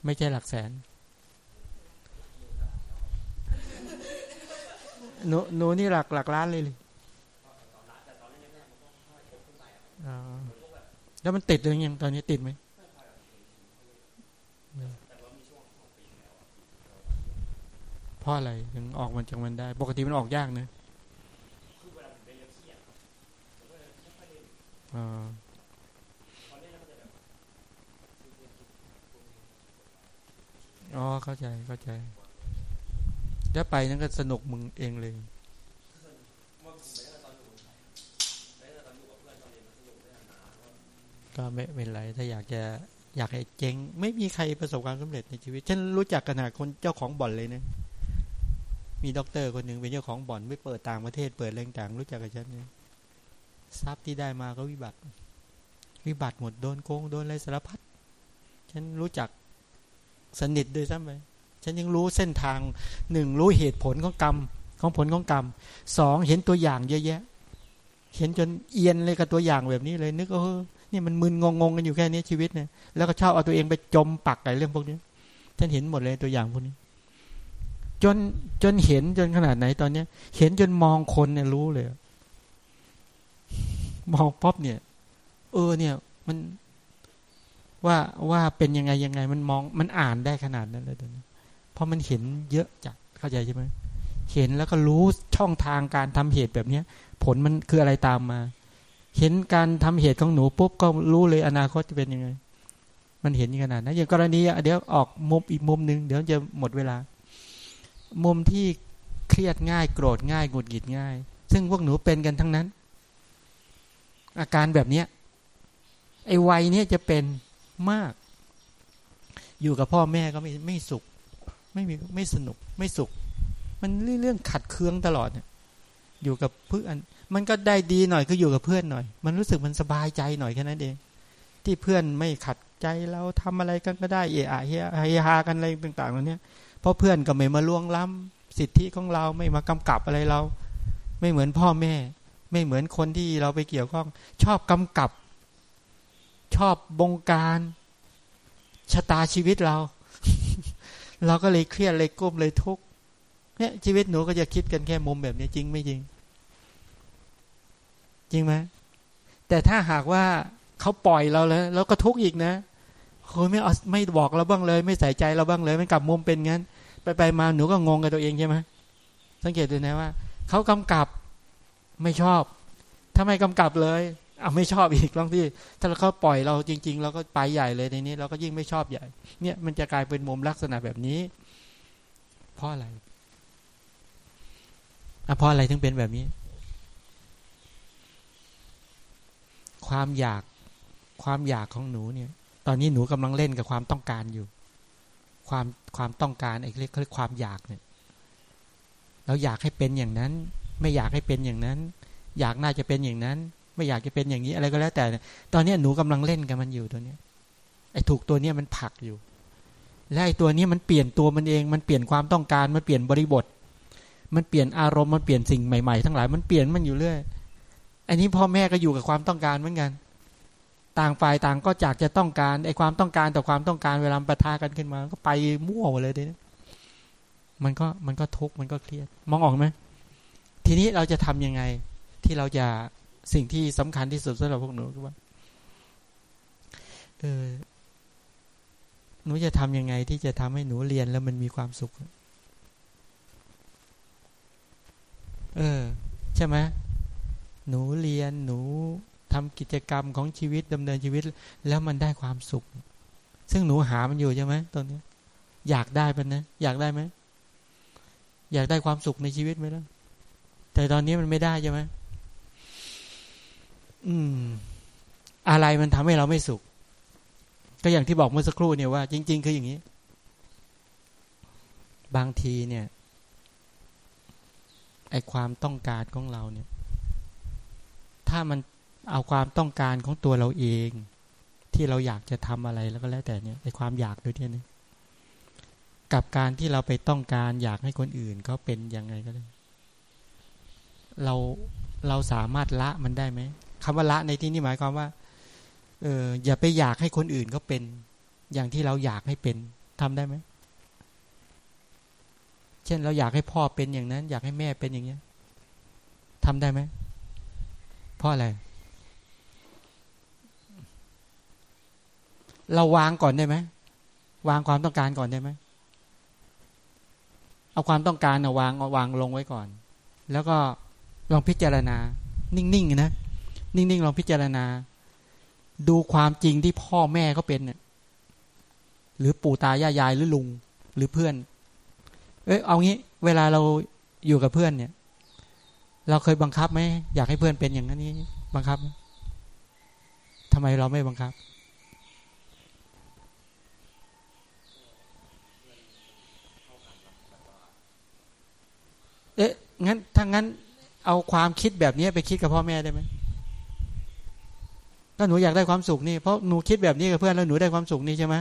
ไม่ใช่หลักแสนหนูหนูนี่หลักหลักล้านเลยเลยแล้วมันติดหรือยังตอนนี้ติดไหมเพราะอะไรถึงออกมันจากมันได้ ปกติมันออกยากนะ อ๋อเข้าใจเข้าใจถ้าไปนั่นก็สนุกมึงเองเลยก็ไม่เป็นไร ถ้าอยากจะอยากให้เจ๊ง ไม่มีใครประสบความสำเร็จในชีวิตฉันรู้จักขนาดคนเจ้าของบ่อนเลยนะมีด็อกเตอร์คนหนึ่งเป็นเจ้าของบ่อนไม่เปิดต่างประเทศเปิดแรงต่างรู้จักกับฉันเนี่ย ทรัพย์ที่ได้มาก็วิบัติ วิบัติหมดโดนโกงโดนอะไรสารพัดฉันรู้จักสนิทด้วยซ้ำไปฉันยังรู้เส้นทางหนึ่งรู้เหตุผลของกรรมของผลของกรรมสองเห็นตัวอย่างเยอะแยะ เห็นจนเอียนเลยกับตัวอย่างแบบนี้เลยนึกเออนี่มันมึนงงงกันอยู่แค่นี้ชีวิตเนี่ยแล้วก็ชอบเอาตัวเองไปจมปักอะไรเรื่องพวกนี้ฉันเห็นหมดเลยตัวอย่างพวกนี้ จนจนเห็นจนขนาดไหนตอนเนี้ย เห็นจนมองคนเนี่ยรู้เลย มองป๊อบเนี่ย เออเนี่ย มันว่าว่าเป็นยังไงยังไง มันมองมันอ่านได้ขนาดนั้นเลยตอนนี้เพราะมันเห็นเยอะจัดเข้าใจใช่ไหมเห็นแล้วก็รู้ช่องทางการทำเหตุแบบเนี้ย ผลมันคืออะไรตามมา เห็นการทำเหตุของหนูปุ๊บก็รู้เลยอนาคตจะเป็นยังไง มันเห็นขนาดนั้นอย่างกรณีเดี๋ยวออกมุมอีกมุมหนึ่งเดี๋ยวจะหมดเวลา มุมที่เครียดง่ายโกรธง่ายหงุดหงิดง่าย ซึ่งพวกหนูเป็นกันทั้งนั้น อาการแบบเนี้ยไอ้วัยเนี้ยจะเป็นมาก อยู่กับพ่อแม่ก็ไม่ไม่สุข ไม่มีไม่สนุกไม่สุข มันเรื่องขัดเคืองตลอดเนี่ยอยู่กับเพื่อนมันก็ได้ดีหน่อยก็ออยู่กับเพื่อนหน่อย มันรู้สึกมันสบายใจหน่อยแค่นั้นเอง ที่เพื่อนไม่ขัดใจเราทำอะไรกันก็ได้เอะอะเฮฮากันอะไรต่างๆเหล่านี้เพราะเพื่อนก็ไม่มาล่วงล้ำสิทธิของเราไม่มากำกับอะไรเรา ไม่เหมือนพ่อแม่ ไม่เหมือนคนที่เราไปเกี่ยวข้อง ชอบกำกับ ชอบบงการชะตาชีวิตเรา เราก็เลยเครียดเลยก้มเลยทุกเนี่ยชีวิตหนูก็จะคิดกันแค่มุมแบบนี้จริงไม่จริง จริงไหมแต่ถ้าหากว่าเขาปล่อยเราแล้วเราก็ทุกข์อีกนะโอ้ยไม่เอาไม่บอกเราบ้างเลย ไม่ใส่ใจเราบ้างเลยมันกลับมุมเป็นงั้น ไปไปมาหนูก็งงกับตัวเองใช่ไหมสังเกตดูนะว่าเขากำกับ ไม่ชอบถ้าไม่กำกับเลยเอาไม่ชอบอีกลองที่ถ้าเขาปล่อยเราจริง ๆ เราก็ไปใหญ่เลยในนี้ เราก็ยิ่งไม่ชอบใหญ่ เนี่ยมันจะกลายเป็นมุมลักษณะแบบนี้ เพราะอะไรอะเพราะอะไรถึงเป็นแบบนี้ ความอยากความอยากของหนูเนี่ย ตอนนี้หนูกำลังเล่นกับความต้องการอยู่ ความความต้องการไอ้เรียกเรียกความอยากเนี่ย เราอยากให้เป็นอย่างนั้น ไม่อยากให้เป็นอย่างนั้น อยากน่าจะเป็นอย่างนั้น ไม่อยากจะเป็นอย่างนี้อะไรก็แล้วแต่ ตอนนี้หนูกำลังเล่นกับมันอยู่ตัวเนี้ยไอ้ถูกตัวเนี้ยมันผลักอยู่ และไอ้ตัวนี้มันเปลี่ยนตัวมันเอง มันเปลี่ยนความต้องการ มันเปลี่ยนบริบท มันเปลี่ยนอารมณ์ มันเปลี่ยนสิ่งใหม่ๆ ทั้งหลาย มันเปลี่ยนมันอยู่เรื่อย อันนี้พ่อแม่ก็อยู่กับความต้องการเหมือนกัน ต่างฝ่ายต่างก็จากจะต้องการ ไอ้ความต้องการต่อความต้องการเวลาปะทะกันขึ้นมา ก็ไปมั่วเลยเด้มันก็มันก็ทุกข์ มันก็เครียด มองออกไหม ทีนี้เราจะทํำยังไง ที่เราจะสิ่งที่สำคัญที่สุดสำหรับพวกหนูคือว่าเออหนูจะทำยังไงที่จะทำให้หนูเรียนแล้วมันมีความสุข เออ ใช่ไหมหนูเรียนหนูทำกิจกรรมของชีวิตดำเนินชีวิต แล้วมันได้ความสุข ซึ่งหนูหามันอยู่ใช่ไหมตอนนี้ อยากได้มันนะอยากได้ไหมอยากได้ความสุขในชีวิตไหมล่ะ แต่ตอนนี้มันไม่ได้ใช่ไหมอืม อะไรมันทำให้เราไม่สุข ก็อย่างที่บอกเมื่อสักครู่เนี่ยว่า จริง ๆ คืออย่างนี้ บางทีเนี่ย ไอความต้องการของเราเนี่ย ถ้ามันเอาความต้องการของตัวเราเอง ที่เราอยากจะทำอะไรแล้วก็แล้วแต่เนี่ยไอความอยากโดยที่นี้กับการที่เราไปต้องการอยากให้คนอื่นเขาเป็นยังไงก็ได้ เราเราสามารถละมันได้ไหมคำว่าละในที่นี้หมายความว่าเอออย่าไปอยากให้คนอื่นเขาเป็น อย่างที่เราอยากให้เป็นทำได้ไหมเช่นเราอยากให้พ่อเป็นอย่างนั้น อยากให้แม่เป็นอย่างเนี้ยทำได้ไหมเพราะอะไรเราวางก่อนได้ไหมวางความต้องการก่อนได้ไหมเอาความต้องการอาวางวางลงไว้ก่อน แล้วก็ ลองพิจารณา นิ่งๆนะนิ่งๆลองพิจารณา ดูความจริงที่พ่อแม่เขาเป็นเนี่ยหรือปู่ตายายยายหรือลุงหรือเพื่อน เอ้ยเอางี้ เวลาเราอยู่กับเพื่อนเนี่ย เราเคยบังคับไหมอยากให้เพื่อนเป็นอย่างนี้บังคับทำไมเราไม่บังคับ เอ๊ะงั้นถ้างั้น เอาความคิดแบบนี้ไปคิดกับพ่อแม่ได้ไหมก็หนูอยากได้ความสุขนี่เพราะหนูคิดแบบนี้กับเพื่อนแล้วหนูได้ความสุขนี่ใช่ไหม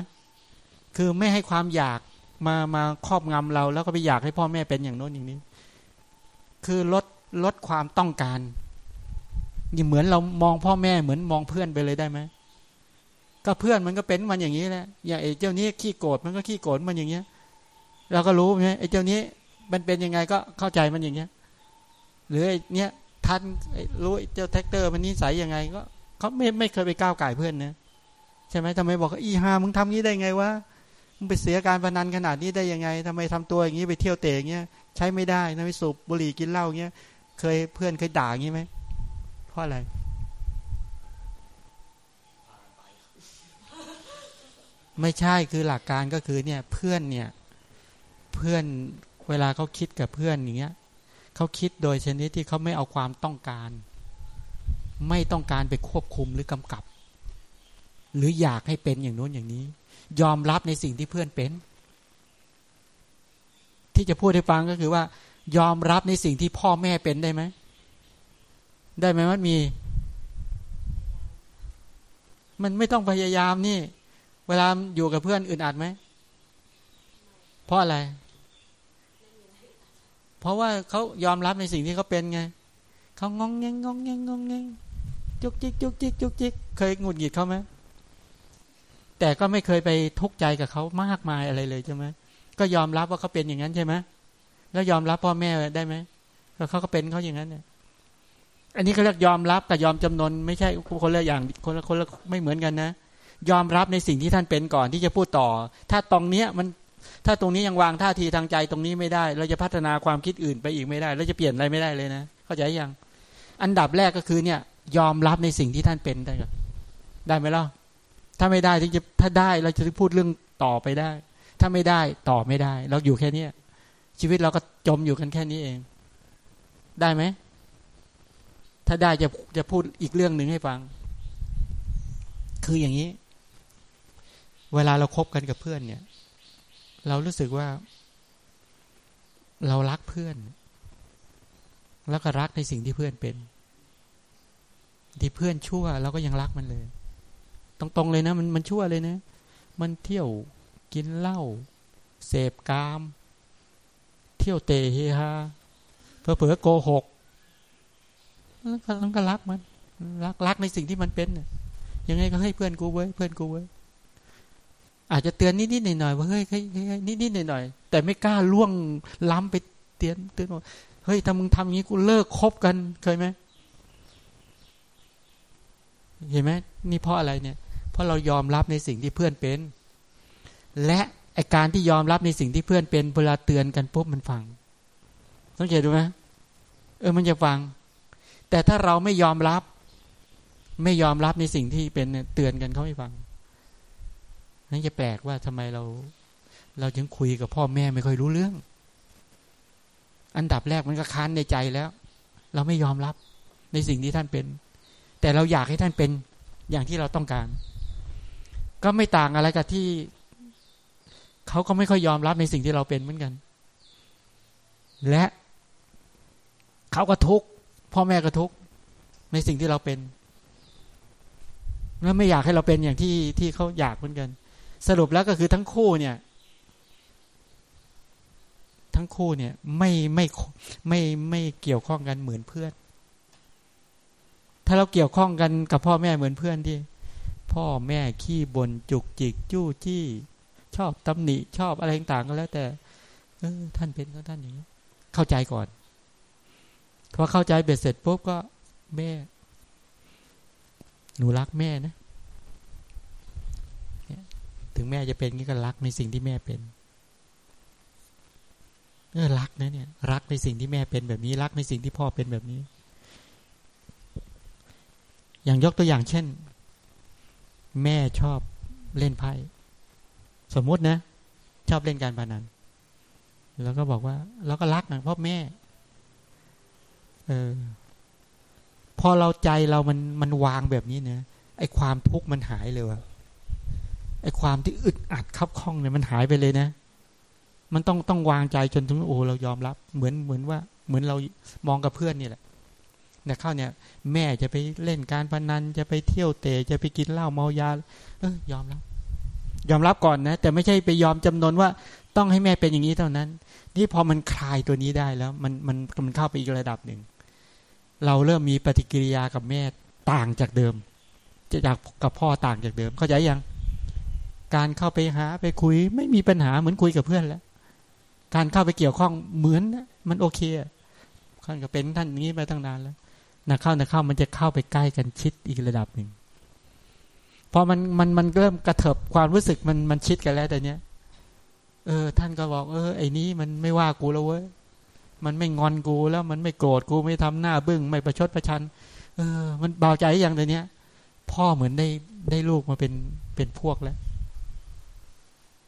คือไม่ให้ความอยากมามาครอบงำเรา แล้วก็ไปอยากให้พ่อแม่เป็นอย่างโน้นอย่างนี้ คือลดลดความต้องการอย่เหมือนเรามองพ่อแม่เหมือนมองเพื่อนไปเลยได้ไหมก็เพื่อนมันก็เป็นมันอย่างนี้แหละอย่างไอ้เจ้านี้ขี้โกรธมันก็ขี้โกรธมันอย่างเงี้ย เราก็รู้ไหมไอ้เจ้านี้มันเป็นยังไงก็เข้าใจมันอย่างเงี้ย หรือไอ้เนี้ยทันรู้เจ้าแท็กเตอร์มันนิสัยยังไงก็เขาไม่ไม่เคยไปก้าวก่ายเพื่อนนะใช่ไหมทำไมบอกไอ้ห่ามึงทำงี้ได้ไงวะมึงไปเสียการพนันขนาดนี้ได้ยังไงทำไมทำตัวอย่างนี้ไปเที่ยวเตร่อย่างเงี้ยใช้ไม่ได้นะไปสูบบุหรี่กินเหล้าเงี้ยเคยเพื่อนเคยด่าอย่างงี้ไหมเพราะอะไรไม่ใช่คือหลักการก็คือเนี่ยเพื่อนเนี่ย เพื่อนเวลาเขาคิดกับเพื่อนอย่างเงี้ย เขาคิดโดยชนิดที่เขาไม่เอาความต้องการ ไม่ต้องการไปควบคุมหรือกำกับ หรืออยากให้เป็นอย่างโน้นอย่างนี้ ยอมรับในสิ่งที่เพื่อนเป็น ที่จะพูดให้ฟังก็คือว่า ยอมรับในสิ่งที่พ่อแม่เป็นได้ไหมได้ไหมมันมี มันไม่ต้องพยายามนี่ เวลาอยู่กับเพื่อนอื่นอัดไหมเพราะอะไร เพราะว่าเขายอมรับในสิ่งที่เขาเป็นไงเขางองแงงงองแงงงองแงงจุกจิกจุกจิกจุกจิกเคยหงุดหงิดเขาไหมแต่ก็ไม่เคยไปทุกข์ใจกับเขามากมายอะไรเลยใช่ไหมก็ยอมรับว่าเขาเป็นอย่างนั้นใช่ไหมแล้วยอมรับพ่อแม่ได้ไหมแล้วเขาก็เป็นเขาอย่างนั้นเนี่ยอันนี้เขาเรียกยอมรับกับยอมจำนนไม่ใช่คนละอย่างคนละคนละไม่เหมือนกันนะ ยอมรับในสิ่งที่ท่านเป็นก่อนที่จะพูดต่อ ถ้าตรงเนี้ยมัน ถ้าตรงนี้ยังวางท่าทีทางใจตรงนี้ไม่ได้ เราจะพัฒนาความคิดอื่นไปอีกไม่ได้ เราจะเปลี่ยนอะไรไม่ได้เลยนะ เข้าใจยัง อันดับแรกก็คือเนี่ยยอมรับในสิ่งที่ท่านเป็นได้ครับได้ไหมล่ะ ถ้าไม่ได้ที่จะถ้าได้เราจะพูดเรื่องต่อไปได้ ถ้าไม่ได้ต่อไม่ได้ เราอยู่แค่เนี้ยชีวิตเราก็จมอยู่กันแค่นี้เอง ได้ไหม ถ้าได้จะจะพูดอีกเรื่องหนึ่งให้ฟัง คืออย่างนี้ เวลาเราครบกันกับเพื่อนเนี่ย เรารู้สึกว่า เรารักเพื่อน แล้วก็รักในสิ่งที่เพื่อนเป็น ที่เพื่อนชั่วเราก็ยังรักมันเลย ตรงๆเลยนะ มันมันชั่วเลยนะ มันเที่ยวกินเหล้าเสพกาม เที่ยวเตะเฮฮาเผลอๆโกหกแล้วก็รักมัน รักรักในสิ่งที่มันเป็นยยังไงก็ให้เพื่อนกูไว้เพื่อนกูไว้ อาจจะเตือนนิดๆหน่อยๆว่าเฮ้ยเฮ้ยนิดๆหน่อยๆแต่ไม่กล้าล่วงล้ำไปเตือนเตือนว่าเฮ้ยถ้ามึงทำอย่างนี้กูเลิกคบกันเคยไหมเห็นไหมนี่เพราะอะไรเนี่ย เพราะเรายอมรับในสิ่งที่เพื่อนเป็น และไอการที่ยอมรับในสิ่งที่เพื่อนเป็นเวลาเตือนกันปุ๊บมันฟังสังเกตดูไหมเออมันจะฟัง แต่ถ้าเราไม่ยอมรับ ไม่ยอมรับในสิ่งที่เป็นเตือนกันเขาไม่ฟัง นั่นจะแปลกว่าทำไมเรา เราจึงคุยกับพ่อแม่ไม่ค่อยรู้เรื่อง อันดับแรกมันก็ค้านในใจแล้ว เราไม่ยอมรับในสิ่งที่ท่านเป็น แต่เราอยากให้ท่านเป็นอย่างที่เราต้องการ ก็ไม่ต่างอะไรกับที่เขาก็ไม่ค่อยยอมรับในสิ่งที่เราเป็นเหมือนกัน และเขาก็ทุกข์พ่อแม่ก็ทุกข์ในสิ่งที่เราเป็น แล้วไม่อยากให้เราเป็นอย่างที่ที่เขาอยากเหมือนกัน สรุปแล้วก็คือทั้งคู่เนี่ย ทั้งคู่เนี่ย ไม่ไม่ไม่ไม่เกี่ยวข้องกันเหมือนเพื่อน ถ้าเราเกี่ยวข้องกันกับพ่อแม่เหมือนเพื่อนที่พ่อแม่ขี้บนจุกจิกจู้จี้ ชอบตำหนิชอบอะไรต่างก็แล้วแต่ เออ ท่านเป็นก็ท่านอย่างนี้ เข้าใจก่อนพอเข้าใจเบ็ดเสร็จปุ๊บก็แม่ หนูรักแม่นะ ถึงแม่จะเป็นงี้ก็รักในสิ่งที่แม่เป็นเออรักนะเนี่ยรักในสิ่งที่แม่เป็นแบบนี้ รักในสิ่งที่พ่อเป็นแบบนี้ อย่างยกตัวอย่างเช่น แม่ชอบเล่นไพ่สมมตินะ ชอบเล่นการพนันแล้วก็บอกว่าเราก็รักนะพ่อแม่ เออ พอเราใจเรามันมันวางแบบนี้เนะไอ้ความทุกข์มันหายเลยวะ ไอ้ความที่อึดอัดคับข้องเนี่ยมันหายไปเลยนะ มันต้องต้องวางใจจนถึงโอ้เรายอมรับ เหมือนเหมือนว่า เหมือนเรามองกับเพื่อนนี่แหละเนี่ยเข้าเนี่ย แม่จะไปเล่นการพนันจะไปเที่ยวเตะจะไปกินเหล้าเมายา เออยอมรับ ยอมรับก่อนนะ แต่ไม่ใช่ไปยอมจำนนว่าต้องให้แม่เป็นอย่างนี้เท่านั้น นี่พอมันคลายตัวนี้ได้แล้ว มันมันมันเข้าไปอีกระดับหนึ่ง เราเริ่มมีปฏิกิริยากับแม่ต่างจากเดิม จะจากกับพ่อต่างจากเดิม เข้าใจยัง การเข้าไปหาไปคุย ไม่มีปัญหาเหมือนคุยกับเพื่อนแล้ว การเข้าไปเกี่ยวข้องเหมือนมันโอเคท่านก็เป็นท่านนี้มาตั้งนานแล้วนะเข้านะเข้ามันจะเข้าไปใกล้กันชิดอีกระดับหนึ่งพอมันมันมันเริ่มกระเถิบความรู้สึกมันมันชิดกันแล้วแต่เนี้ยเออ ท่านก็บอก เออไอ้นี้มันไม่ว่ากูแล้วเว้ยมันไม่งอนกูแล้วมันไม่โกรธกูไม่ทำหน้าบึ้งไม่ประชดประชัน เออ มันเบาใจอย่างแต่เนี้ยพ่อเหมือนได้ได้ลูกมาเป็นเป็นพวกแล้ว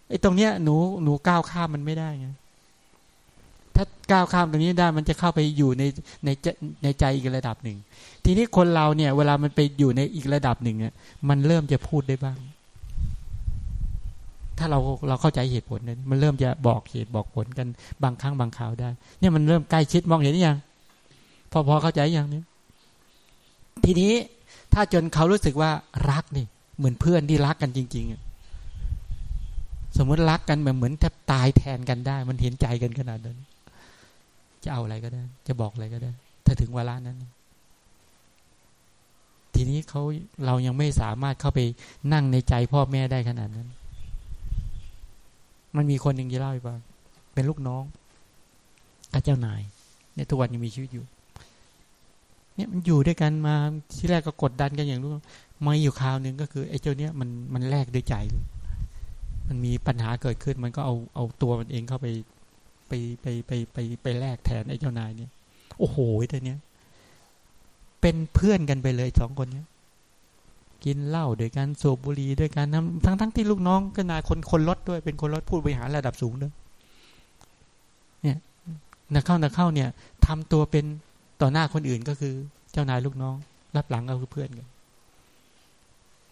ไอ้ตรงเนี้ยหนูหนูก้าวข้ามมันไม่ได้ไงถ้าก้าวข้ามตรงนี้ได้มันจะเข้าไปอยู่ในในในใจอีกระดับหนึ่ง ทีนี้คนเราเนี่ย เวลามันไปอยู่ในอีกระดับหนึ่งเนี่ยมันเริ่มจะพูดได้บ้าง ถ้าเราเราเข้าใจเหตุผลนั้นมันเริ่มจะบอกเหตุบอกผลกันบางครั้งบางคราวได้ เนี่ยมันเริ่มใกล้ชิดมองเห็นยัง พอพอเข้าใจยังเนี่ยทีนี้ถ้าจนเขารู้สึกว่ารักนี่ เหมือนเพื่อนที่รักกันจริง ๆ สมมติรักกันแบบเหมือนแทบตายแทนกันได้ มันเห็นใจกันขนาดนั้น จะเอาอะไรก็ได้ จะบอกอะไรก็ได้ ถ้าถึงเวลานั้น ทีนี้เขาเรายังไม่สามารถเข้าไปนั่งในใจพ่อแม่ได้ขนาดนั้น มันมีคนหนึ่งที่เล่าให้ฟังเป็นลูกน้องกับเจ้านายเนี่ยทุกวันยังมีชีวิตอยู่ เนี่ยมันอยู่ด้วยกันมาที่แรกก็กดดันกันอย่างรู้มาอยู่คราวหนึ่งก็คือไอ้เจ้าเนี้ยมันมันแลกด้วยใจเลย มันมีปัญหาเกิดขึ้น มันก็เอาเอาตัวมันเองเข้าไปไปไปไปไปไปแลกแทนไอ้เจ้านายเนี่ยโอ้โหแต่เนี้ยเป็นเพื่อนกันไปเลยสองคนเนี้ยกินเหล้าด้วยกันสูบบุหรี่ด้วยกันทั้งทั้งที่ลูกน้องก็นายคนคนรถด้วยเป็นคนรถผู้บริหารระดับสูงด้วยเนี่ยนักเข้านักเข้าเนี่ยทำตัวเป็นต่อหน้าคนอื่นก็คือ เจ้านายลูกน้อง รับหลังก็คือเพื่อนกัน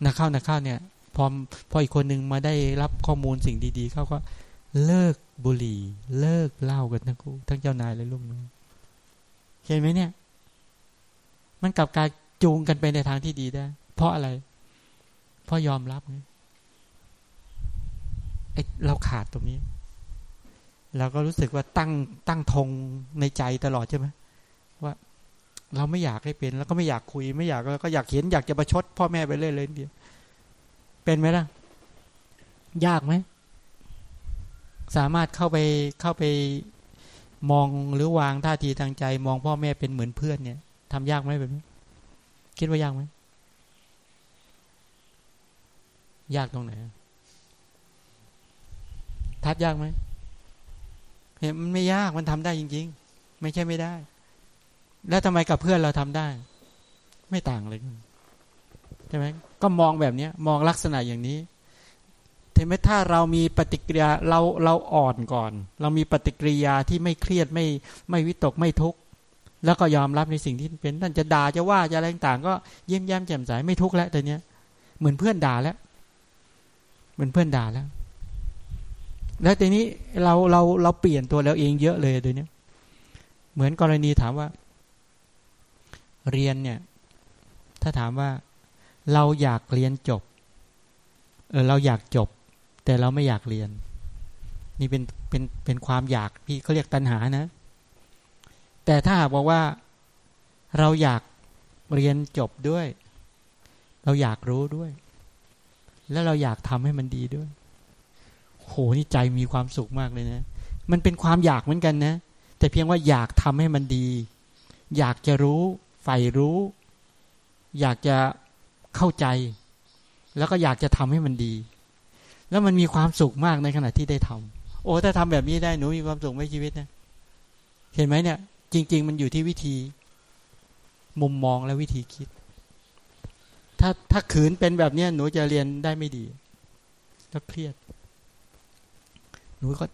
นักเข้านักเข้าเนี่ย พอพออีกคนหนึ่งมาได้รับข้อมูลสิ่งดี ๆ เขาก็เลิกบุหรี่ เลิกเหล้ากันทั้งคู่ทั้งเจ้านายและลูกน้องเห็นไหมเนี่ย มันกลับกลายจูงกันไปในทางที่ดีได้ เพราะอะไร เพราะยอมรับไงไอเราขาดตรงนี้เราก็รู้สึกว่าตั้งตั้งธงในใจตลอดใช่ไหมว่า เราไม่อยากให้เป็น แล้วก็ไม่อยากคุย ไม่อยากแล้วก็อยากเห็นอยากจะประชดพ่อแม่ไปเรื่อยเลยเดียว เป็นไหมล่ะ ยากไหม สามารถเข้าไปเข้าไปมองหรือวางท่าทีทางใจ มองพ่อแม่เป็นเหมือนเพื่อนเนี่ยทำยากไหมแบบนี้คิดว่ายากไหมยากตรงไหนทัดยากไหมเห็นมันไม่ยากมันทำได้จริง ๆ ไม่ใช่ไม่ได้ แล้วทำไมกับเพื่อนเราทำได้ ไม่ต่างเลยใช่ไหมก็มองแบบนี้มองลักษณะอย่างนี้เห็นไหมถ้าเรามีปฏิกิริยาเราเราอ่อนก่อน เรามีปฏิกิริยาที่ไม่เครียดไม่ไม่วิตกไม่ทุกข์แล้วก็ยอมรับในสิ่งที่เป็นท่านจะด่าจะว่าจะอะไรต่างก็เยี่ยมย้มแจ่มใสไม่ทุกข์แล้วแต่เนี้ยเหมือนเพื่อนด่าแล้ว เหมือนเพื่อนด่าแล้ว แล้วทีนี้เราเราเราเปลี่ยนตัวเราเองเยอะเลยเดี๋ยวนี้เหมือนกรณีถามว่า เรียนเนี่ย ถ้าถามว่า เราอยากเรียนจบเออเราอยากจบ แต่เราไม่อยากเรียน นี่เป็นเป็นเป็นความอยากพี่เขาเรียกตัณหานะ แต่ถ้าหากบอกว่าเราอยากเรียนจบด้วย เราอยากรู้ด้วย แล้วเราอยากทำให้มันดีด้วย โหนี่ใจมีความสุขมากเลยนะ มันเป็นความอยากเหมือนกันนะ แต่เพียงว่าอยากทำให้มันดี อยากจะรู้ใฝ่รู้ อยากจะ เข้าใจ แล้วก็อยากจะทำให้มันดี แล้วมันมีความสุขมากในขณะที่ได้ทำโอ้ถ้าทำแบบนี้ได้หนูมีความสุขไหมชีวิตนะเห็นไหมเนี่ย จริง ๆ มันอยู่ที่วิธี มุมมองและวิธีคิด ถ้าถ้าขืนเป็นแบบนี้หนูจะเรียนได้ไม่ดีแล้วเครียด หนูก็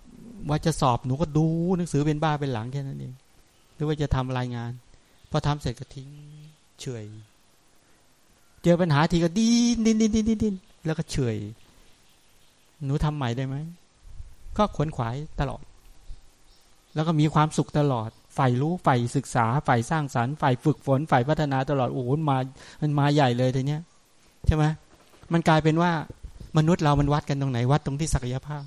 ว่าจะสอบหนูก็ดูหนังสือเป็นบ้าเป็นหลังแค่นั้นเองหรือว่าจะทำรายงานพอทำเสร็จก็ทิ้งเฉย เจอปัญหาทีก็ดินดินดินดินดินแล้วก็เฉย หนูทำใหม่ได้ไหม ก็ขวนขวายตลอด แล้วก็มีความสุขตลอดฝ่ายรู้ฝ่ายศึกษาฝ่ายสร้างสรรค์ฝ่ฝึกฝนฝ่ายพัฒนาตลอดโอ้โหมา มันมาใหญ่เลยทีเนี้ยใช่ไหมมันกลายเป็นว่ามนุษย์เรามันวัดกันตรงไหนวัดตรงที่ศักยภาพ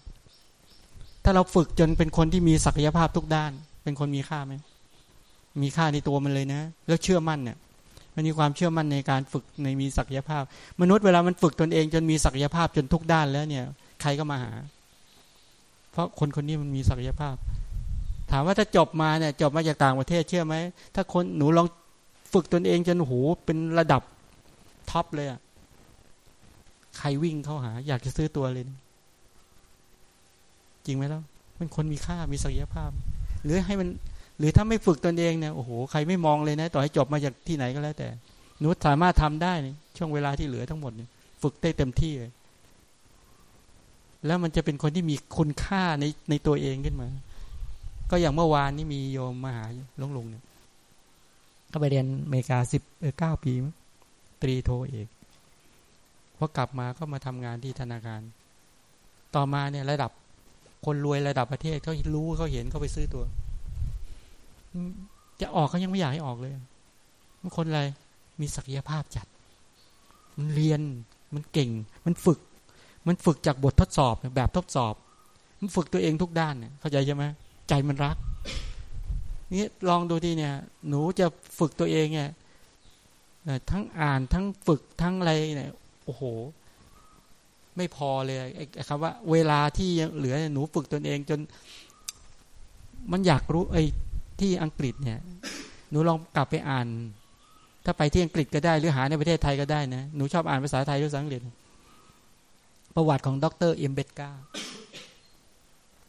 ถ้าเราฝึกจนเป็นคนที่มีศักยภาพทุกด้าน เป็นคนมีค่าไหมมีค่าในตัวมันเลยนะ แล้วเชื่อมั่นเนี่ย มันมีความเชื่อมั่นในการฝึกในมีศักยภาพ มนุษย์เวลามันฝึกตนเองจนมีศักยภาพจนทุกด้านแล้วเนี่ย ใครก็มาหา เพราะคนคนนี้มันมีศักยภาพ ถามว่าถ้าจบมาเนี่ย จบมาจากต่างประเทศเชื่อไหมถ้าคนหนูลองฝึกตนเองจนหูเป็นระดับท็อปเลยอะใครวิ่งเข้าหา อยากจะซื้อตัวเลย จริงไหมล่ะเป็นคนมีค่ามีศักยภาพ หรือให้มัน หรือถ้าไม่ฝึกตนเองเนี่ยโอ้โหใครไม่มองเลยนะ ต่อให้จบมาจากที่ไหนก็แล้วแต่หนูสามารถทำได้ช่วงเวลาที่เหลือทั้งหมดฝึกได้เต็มที่เลยแล้วมันจะเป็นคนที่มีคุณค่าในในตัวเองขึ้นมา ก็อย่างเมื่อวานนี้มีโยมมาหาหลวงลุงเนี่ยก็ไปเรียนอเมริกาสิบเก้าปีตรีโทเอกพอกลับมาก็มาทำงานที่ธนาคาร ต่อมาเนี่ยระดับคนรวยระดับประเทศเขารู้เขาเห็นเขาไปซื้อตัว จะออกเขายังไม่อยากให้ออกเลยมันคนอะไรมีศักยภาพจัด มันเรียนมันเก่ง มันฝึก มันฝึกจากบททดสอบแบบทดสอบ มันฝึกตัวเองทุกด้านเนี่ยเข้าใจใช่ไหมใจมันรักนี่ลองดูที่เนี่ย หนูจะฝึกตัวเองเนี่ยทั้งอ่านทั้งฝึกทั้งอะไรเนี่ยโอ้โห ไม่พอเลยไอ้คำว่า เวลาที่ยังเหลือหนูฝึกตนเองจน มันอยากรู้ ไอ้ ที่อังกฤษเนี่ยหนูลองกลับไปอ่าน ถ้าไปที่อังกฤษก็ได้ หรือหาในประเทศไทยก็ได้นะหนูชอบอ่านภาษาไทยหรือภาษาอังกฤษ ประวัติของดรเอ็มเบตกา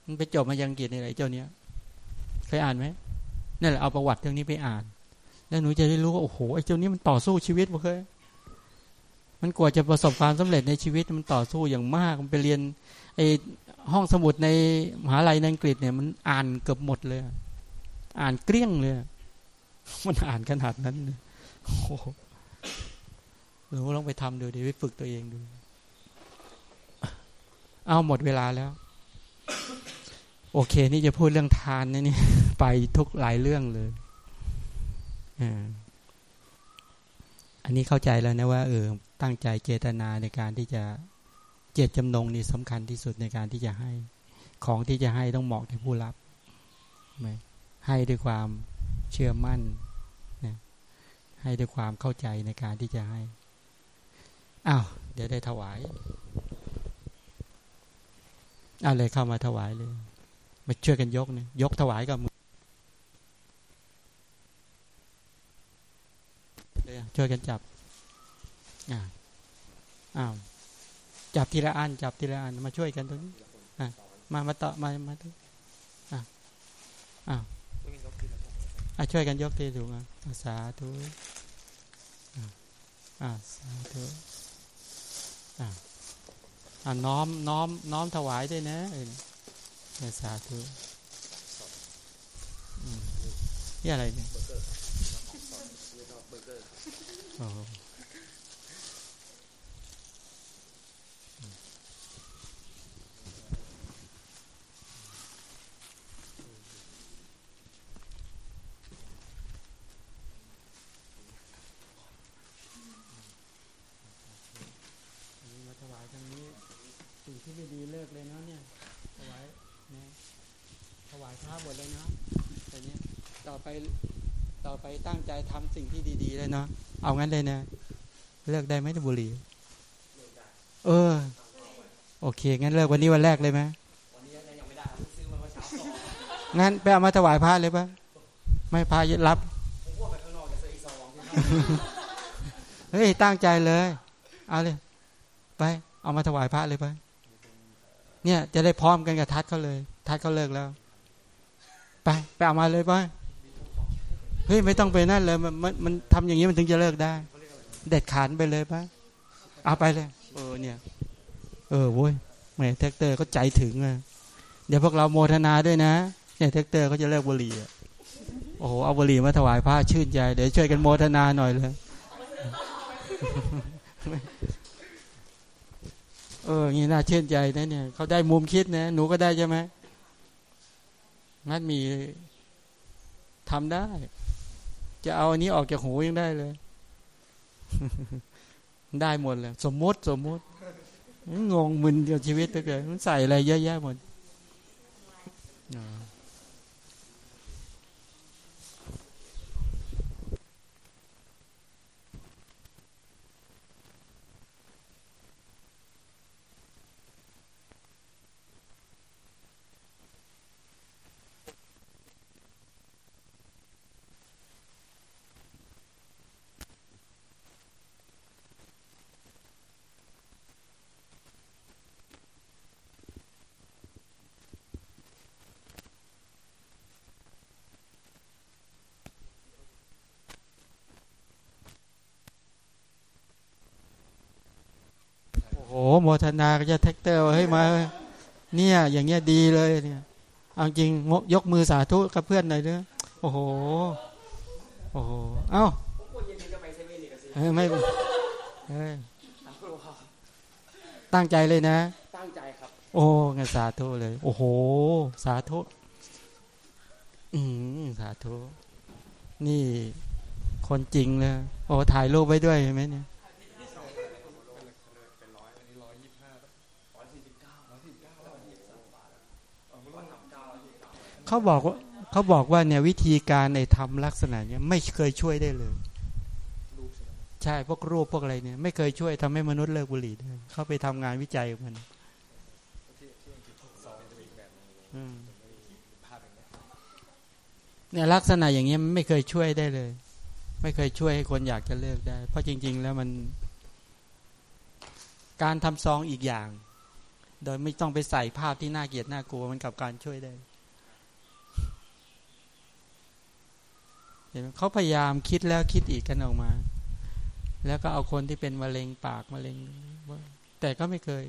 มันไปจบมายังอังกฤษในไรเจ้าเนี้ยเคยอ่านไหมนั่นแหละเอาประวัติเรื่องนี้ไปอ่าน แล้วหนูจะได้รู้ว่าโอ้โหไอ้เจ้านี้มันต่อสู้ชีวิตบ่เคยมันกว่าจะประสบความสำเร็จในชีวิตมันต่อสู้อย่างมากมันไปเรียนไอ้ห้องสมุดในมหาลัยในอังกฤษเนี่ยมันอ่านเกือบหมดเลย อ่านเกลี้ยงเลยมันอ่านขนาดนั้นโอ้หนูลองไปทำดูดิไปฝึกตัวเองดูเอาหมดเวลาแล้ว โอเค นี่จะพูดเรื่องทานนี่นี่ไปทุกหลายเรื่องเลยอ่าอันนี้เข้าใจแล้วนะว่าเออตั้งใจเจตนาในการที่จะเจตจำนงนี่สำคัญที่สุดในการที่จะให้ ของที่จะให้ต้องเหมาะกับผู้รับไหม ให้ด้วยความเชื่อมั่นนะให้ด้วยความเข้าใจในการที่จะให้อ้าวเดี๋ยวได้ถวายเอาเลยเข้ามาถวายเลย มาช่วยกันยกเนี่ยยกถวายกับมือเลยช่วยกันจับอ่าอ้าวจับทีละอันจับทีละอันมาช่วยกันตรงนี้อะมามาต่อมามาตรงอะอ้าว อะช่วยกันยกทีถูกอะสาธุอะสาธุอะอะน้อมน้อมน้อมถวายด้วยนะเออเนี่ยสาธุนี่อะไรเนี่ยโอ้นนี้มาถวายตรงนี้สิ่งที่ไม่ ดีเลิกเลยเนาะเนี่ยถวายนะถวายพระหมดเลยเนาะแต่เนี้ยต่อไปต่อไปตั้งใจทำสิ่งที่ดีๆเลยเนาะเอางั้นเลยนะเลิกได้ไหมบุหรี่เออ โอเค งั้นเลิกวันนี้วันแรกเลยไหมวันนี้ยังไม่ได้ครับซื้อมาเมื่อเช้าสองงั้นไปเอามาถวายพระเลยปะไม่พระยึดรับผมพวกไปข้างนอกจะซื้ออีกซองที่เฮ้ยตั้งใจเลย เอาเลย ไป เอามาถวายพระเลยไป เนี่ยจะได้พร้อมกันกับทัดเขาเลย ทัดเขาเลิกแล้ว ไปไปเอามาเลยไปเฮ้ยไม่ต้องไปนั่นเลยมันมันมันทำอย่างนี้มันถึงจะเลิกได้ เด็ดขาดไปเลยไปเอาไปเลย เออเนี่ย เออโว้ยแหมแท็กเตอร์เขาใจถึงอะเดี๋ยวพวกเราโมทนาด้วยนะเนี่ยแท็กเตอร์เขาจะเลิกบุหรี่อะโอ้โหเอาบุหรี่มาถวายพระชื่นใจ เดี๋ยวช่วยกันโมทนาหน่อยเลย เออนี่น่าเชื่นใจนะเนี่ยเขาได้มุมคิดนะ หนูก็ได้ใช่ไหมงั้นมีทำได้ จะเอาอันนี้ออกจากหูยังได้เลย ได้หมดเลย สมมติสมมติงงมึนเดียวชีวิตตัวเลยมันใส่อะไรเยอะแยะหมดอ่า โอ้โหโมทนาก็จะแท็กเตอร์ว่าเฮ้ยมาเนี่ยอย่างเงี้ยดีเลยเนี่ยเอาจริงยกมือสาธุกับเพื่อนหน่อยเด้อโอ้โหโอ้โหเอ้าผมควรยินดีจะไปเซเว่นอีกสิเฮ้ยไม่เฮ้ยตั้งใจเลยนะ ตั้งใจครับ โอ้งานสาธุเลย โอ้โห สาธุอืมสาธุ นี่คนจริงเลยโอ้ถ่ายรูปไว้ด้วยเห็นไหมเนี่ย เขาบอกว่าเขาบอกว่าเนี่ยวิธีการในทำลักษณะเนี้ยไม่เคยช่วยได้เลย ใช่พวกรูปพวกอะไรเนี่ยไม่เคยช่วยทำให้มนุษย์เลิกบุหรี่ได้เข้าไปทำงานวิจัยของมันเนี่ยลักษณะอย่างเงี้ยไม่เคยช่วยได้เลย ไม่เคยช่วยให้คนอยากจะเลิกได้ เพราะจริง ๆ แล้วมัน การทำซองอีกอย่าง โดยไม่ต้องไปใส่ภาพที่น่าเกลียดน่ากลัวมันกับการช่วยได้ ห็นเขาพยายามคิดแล้วคิดอีกกันออกมา แล้วก็เอาคนที่เป็นมะเร็งปากมะเร็งแต่ก็ไม่เคย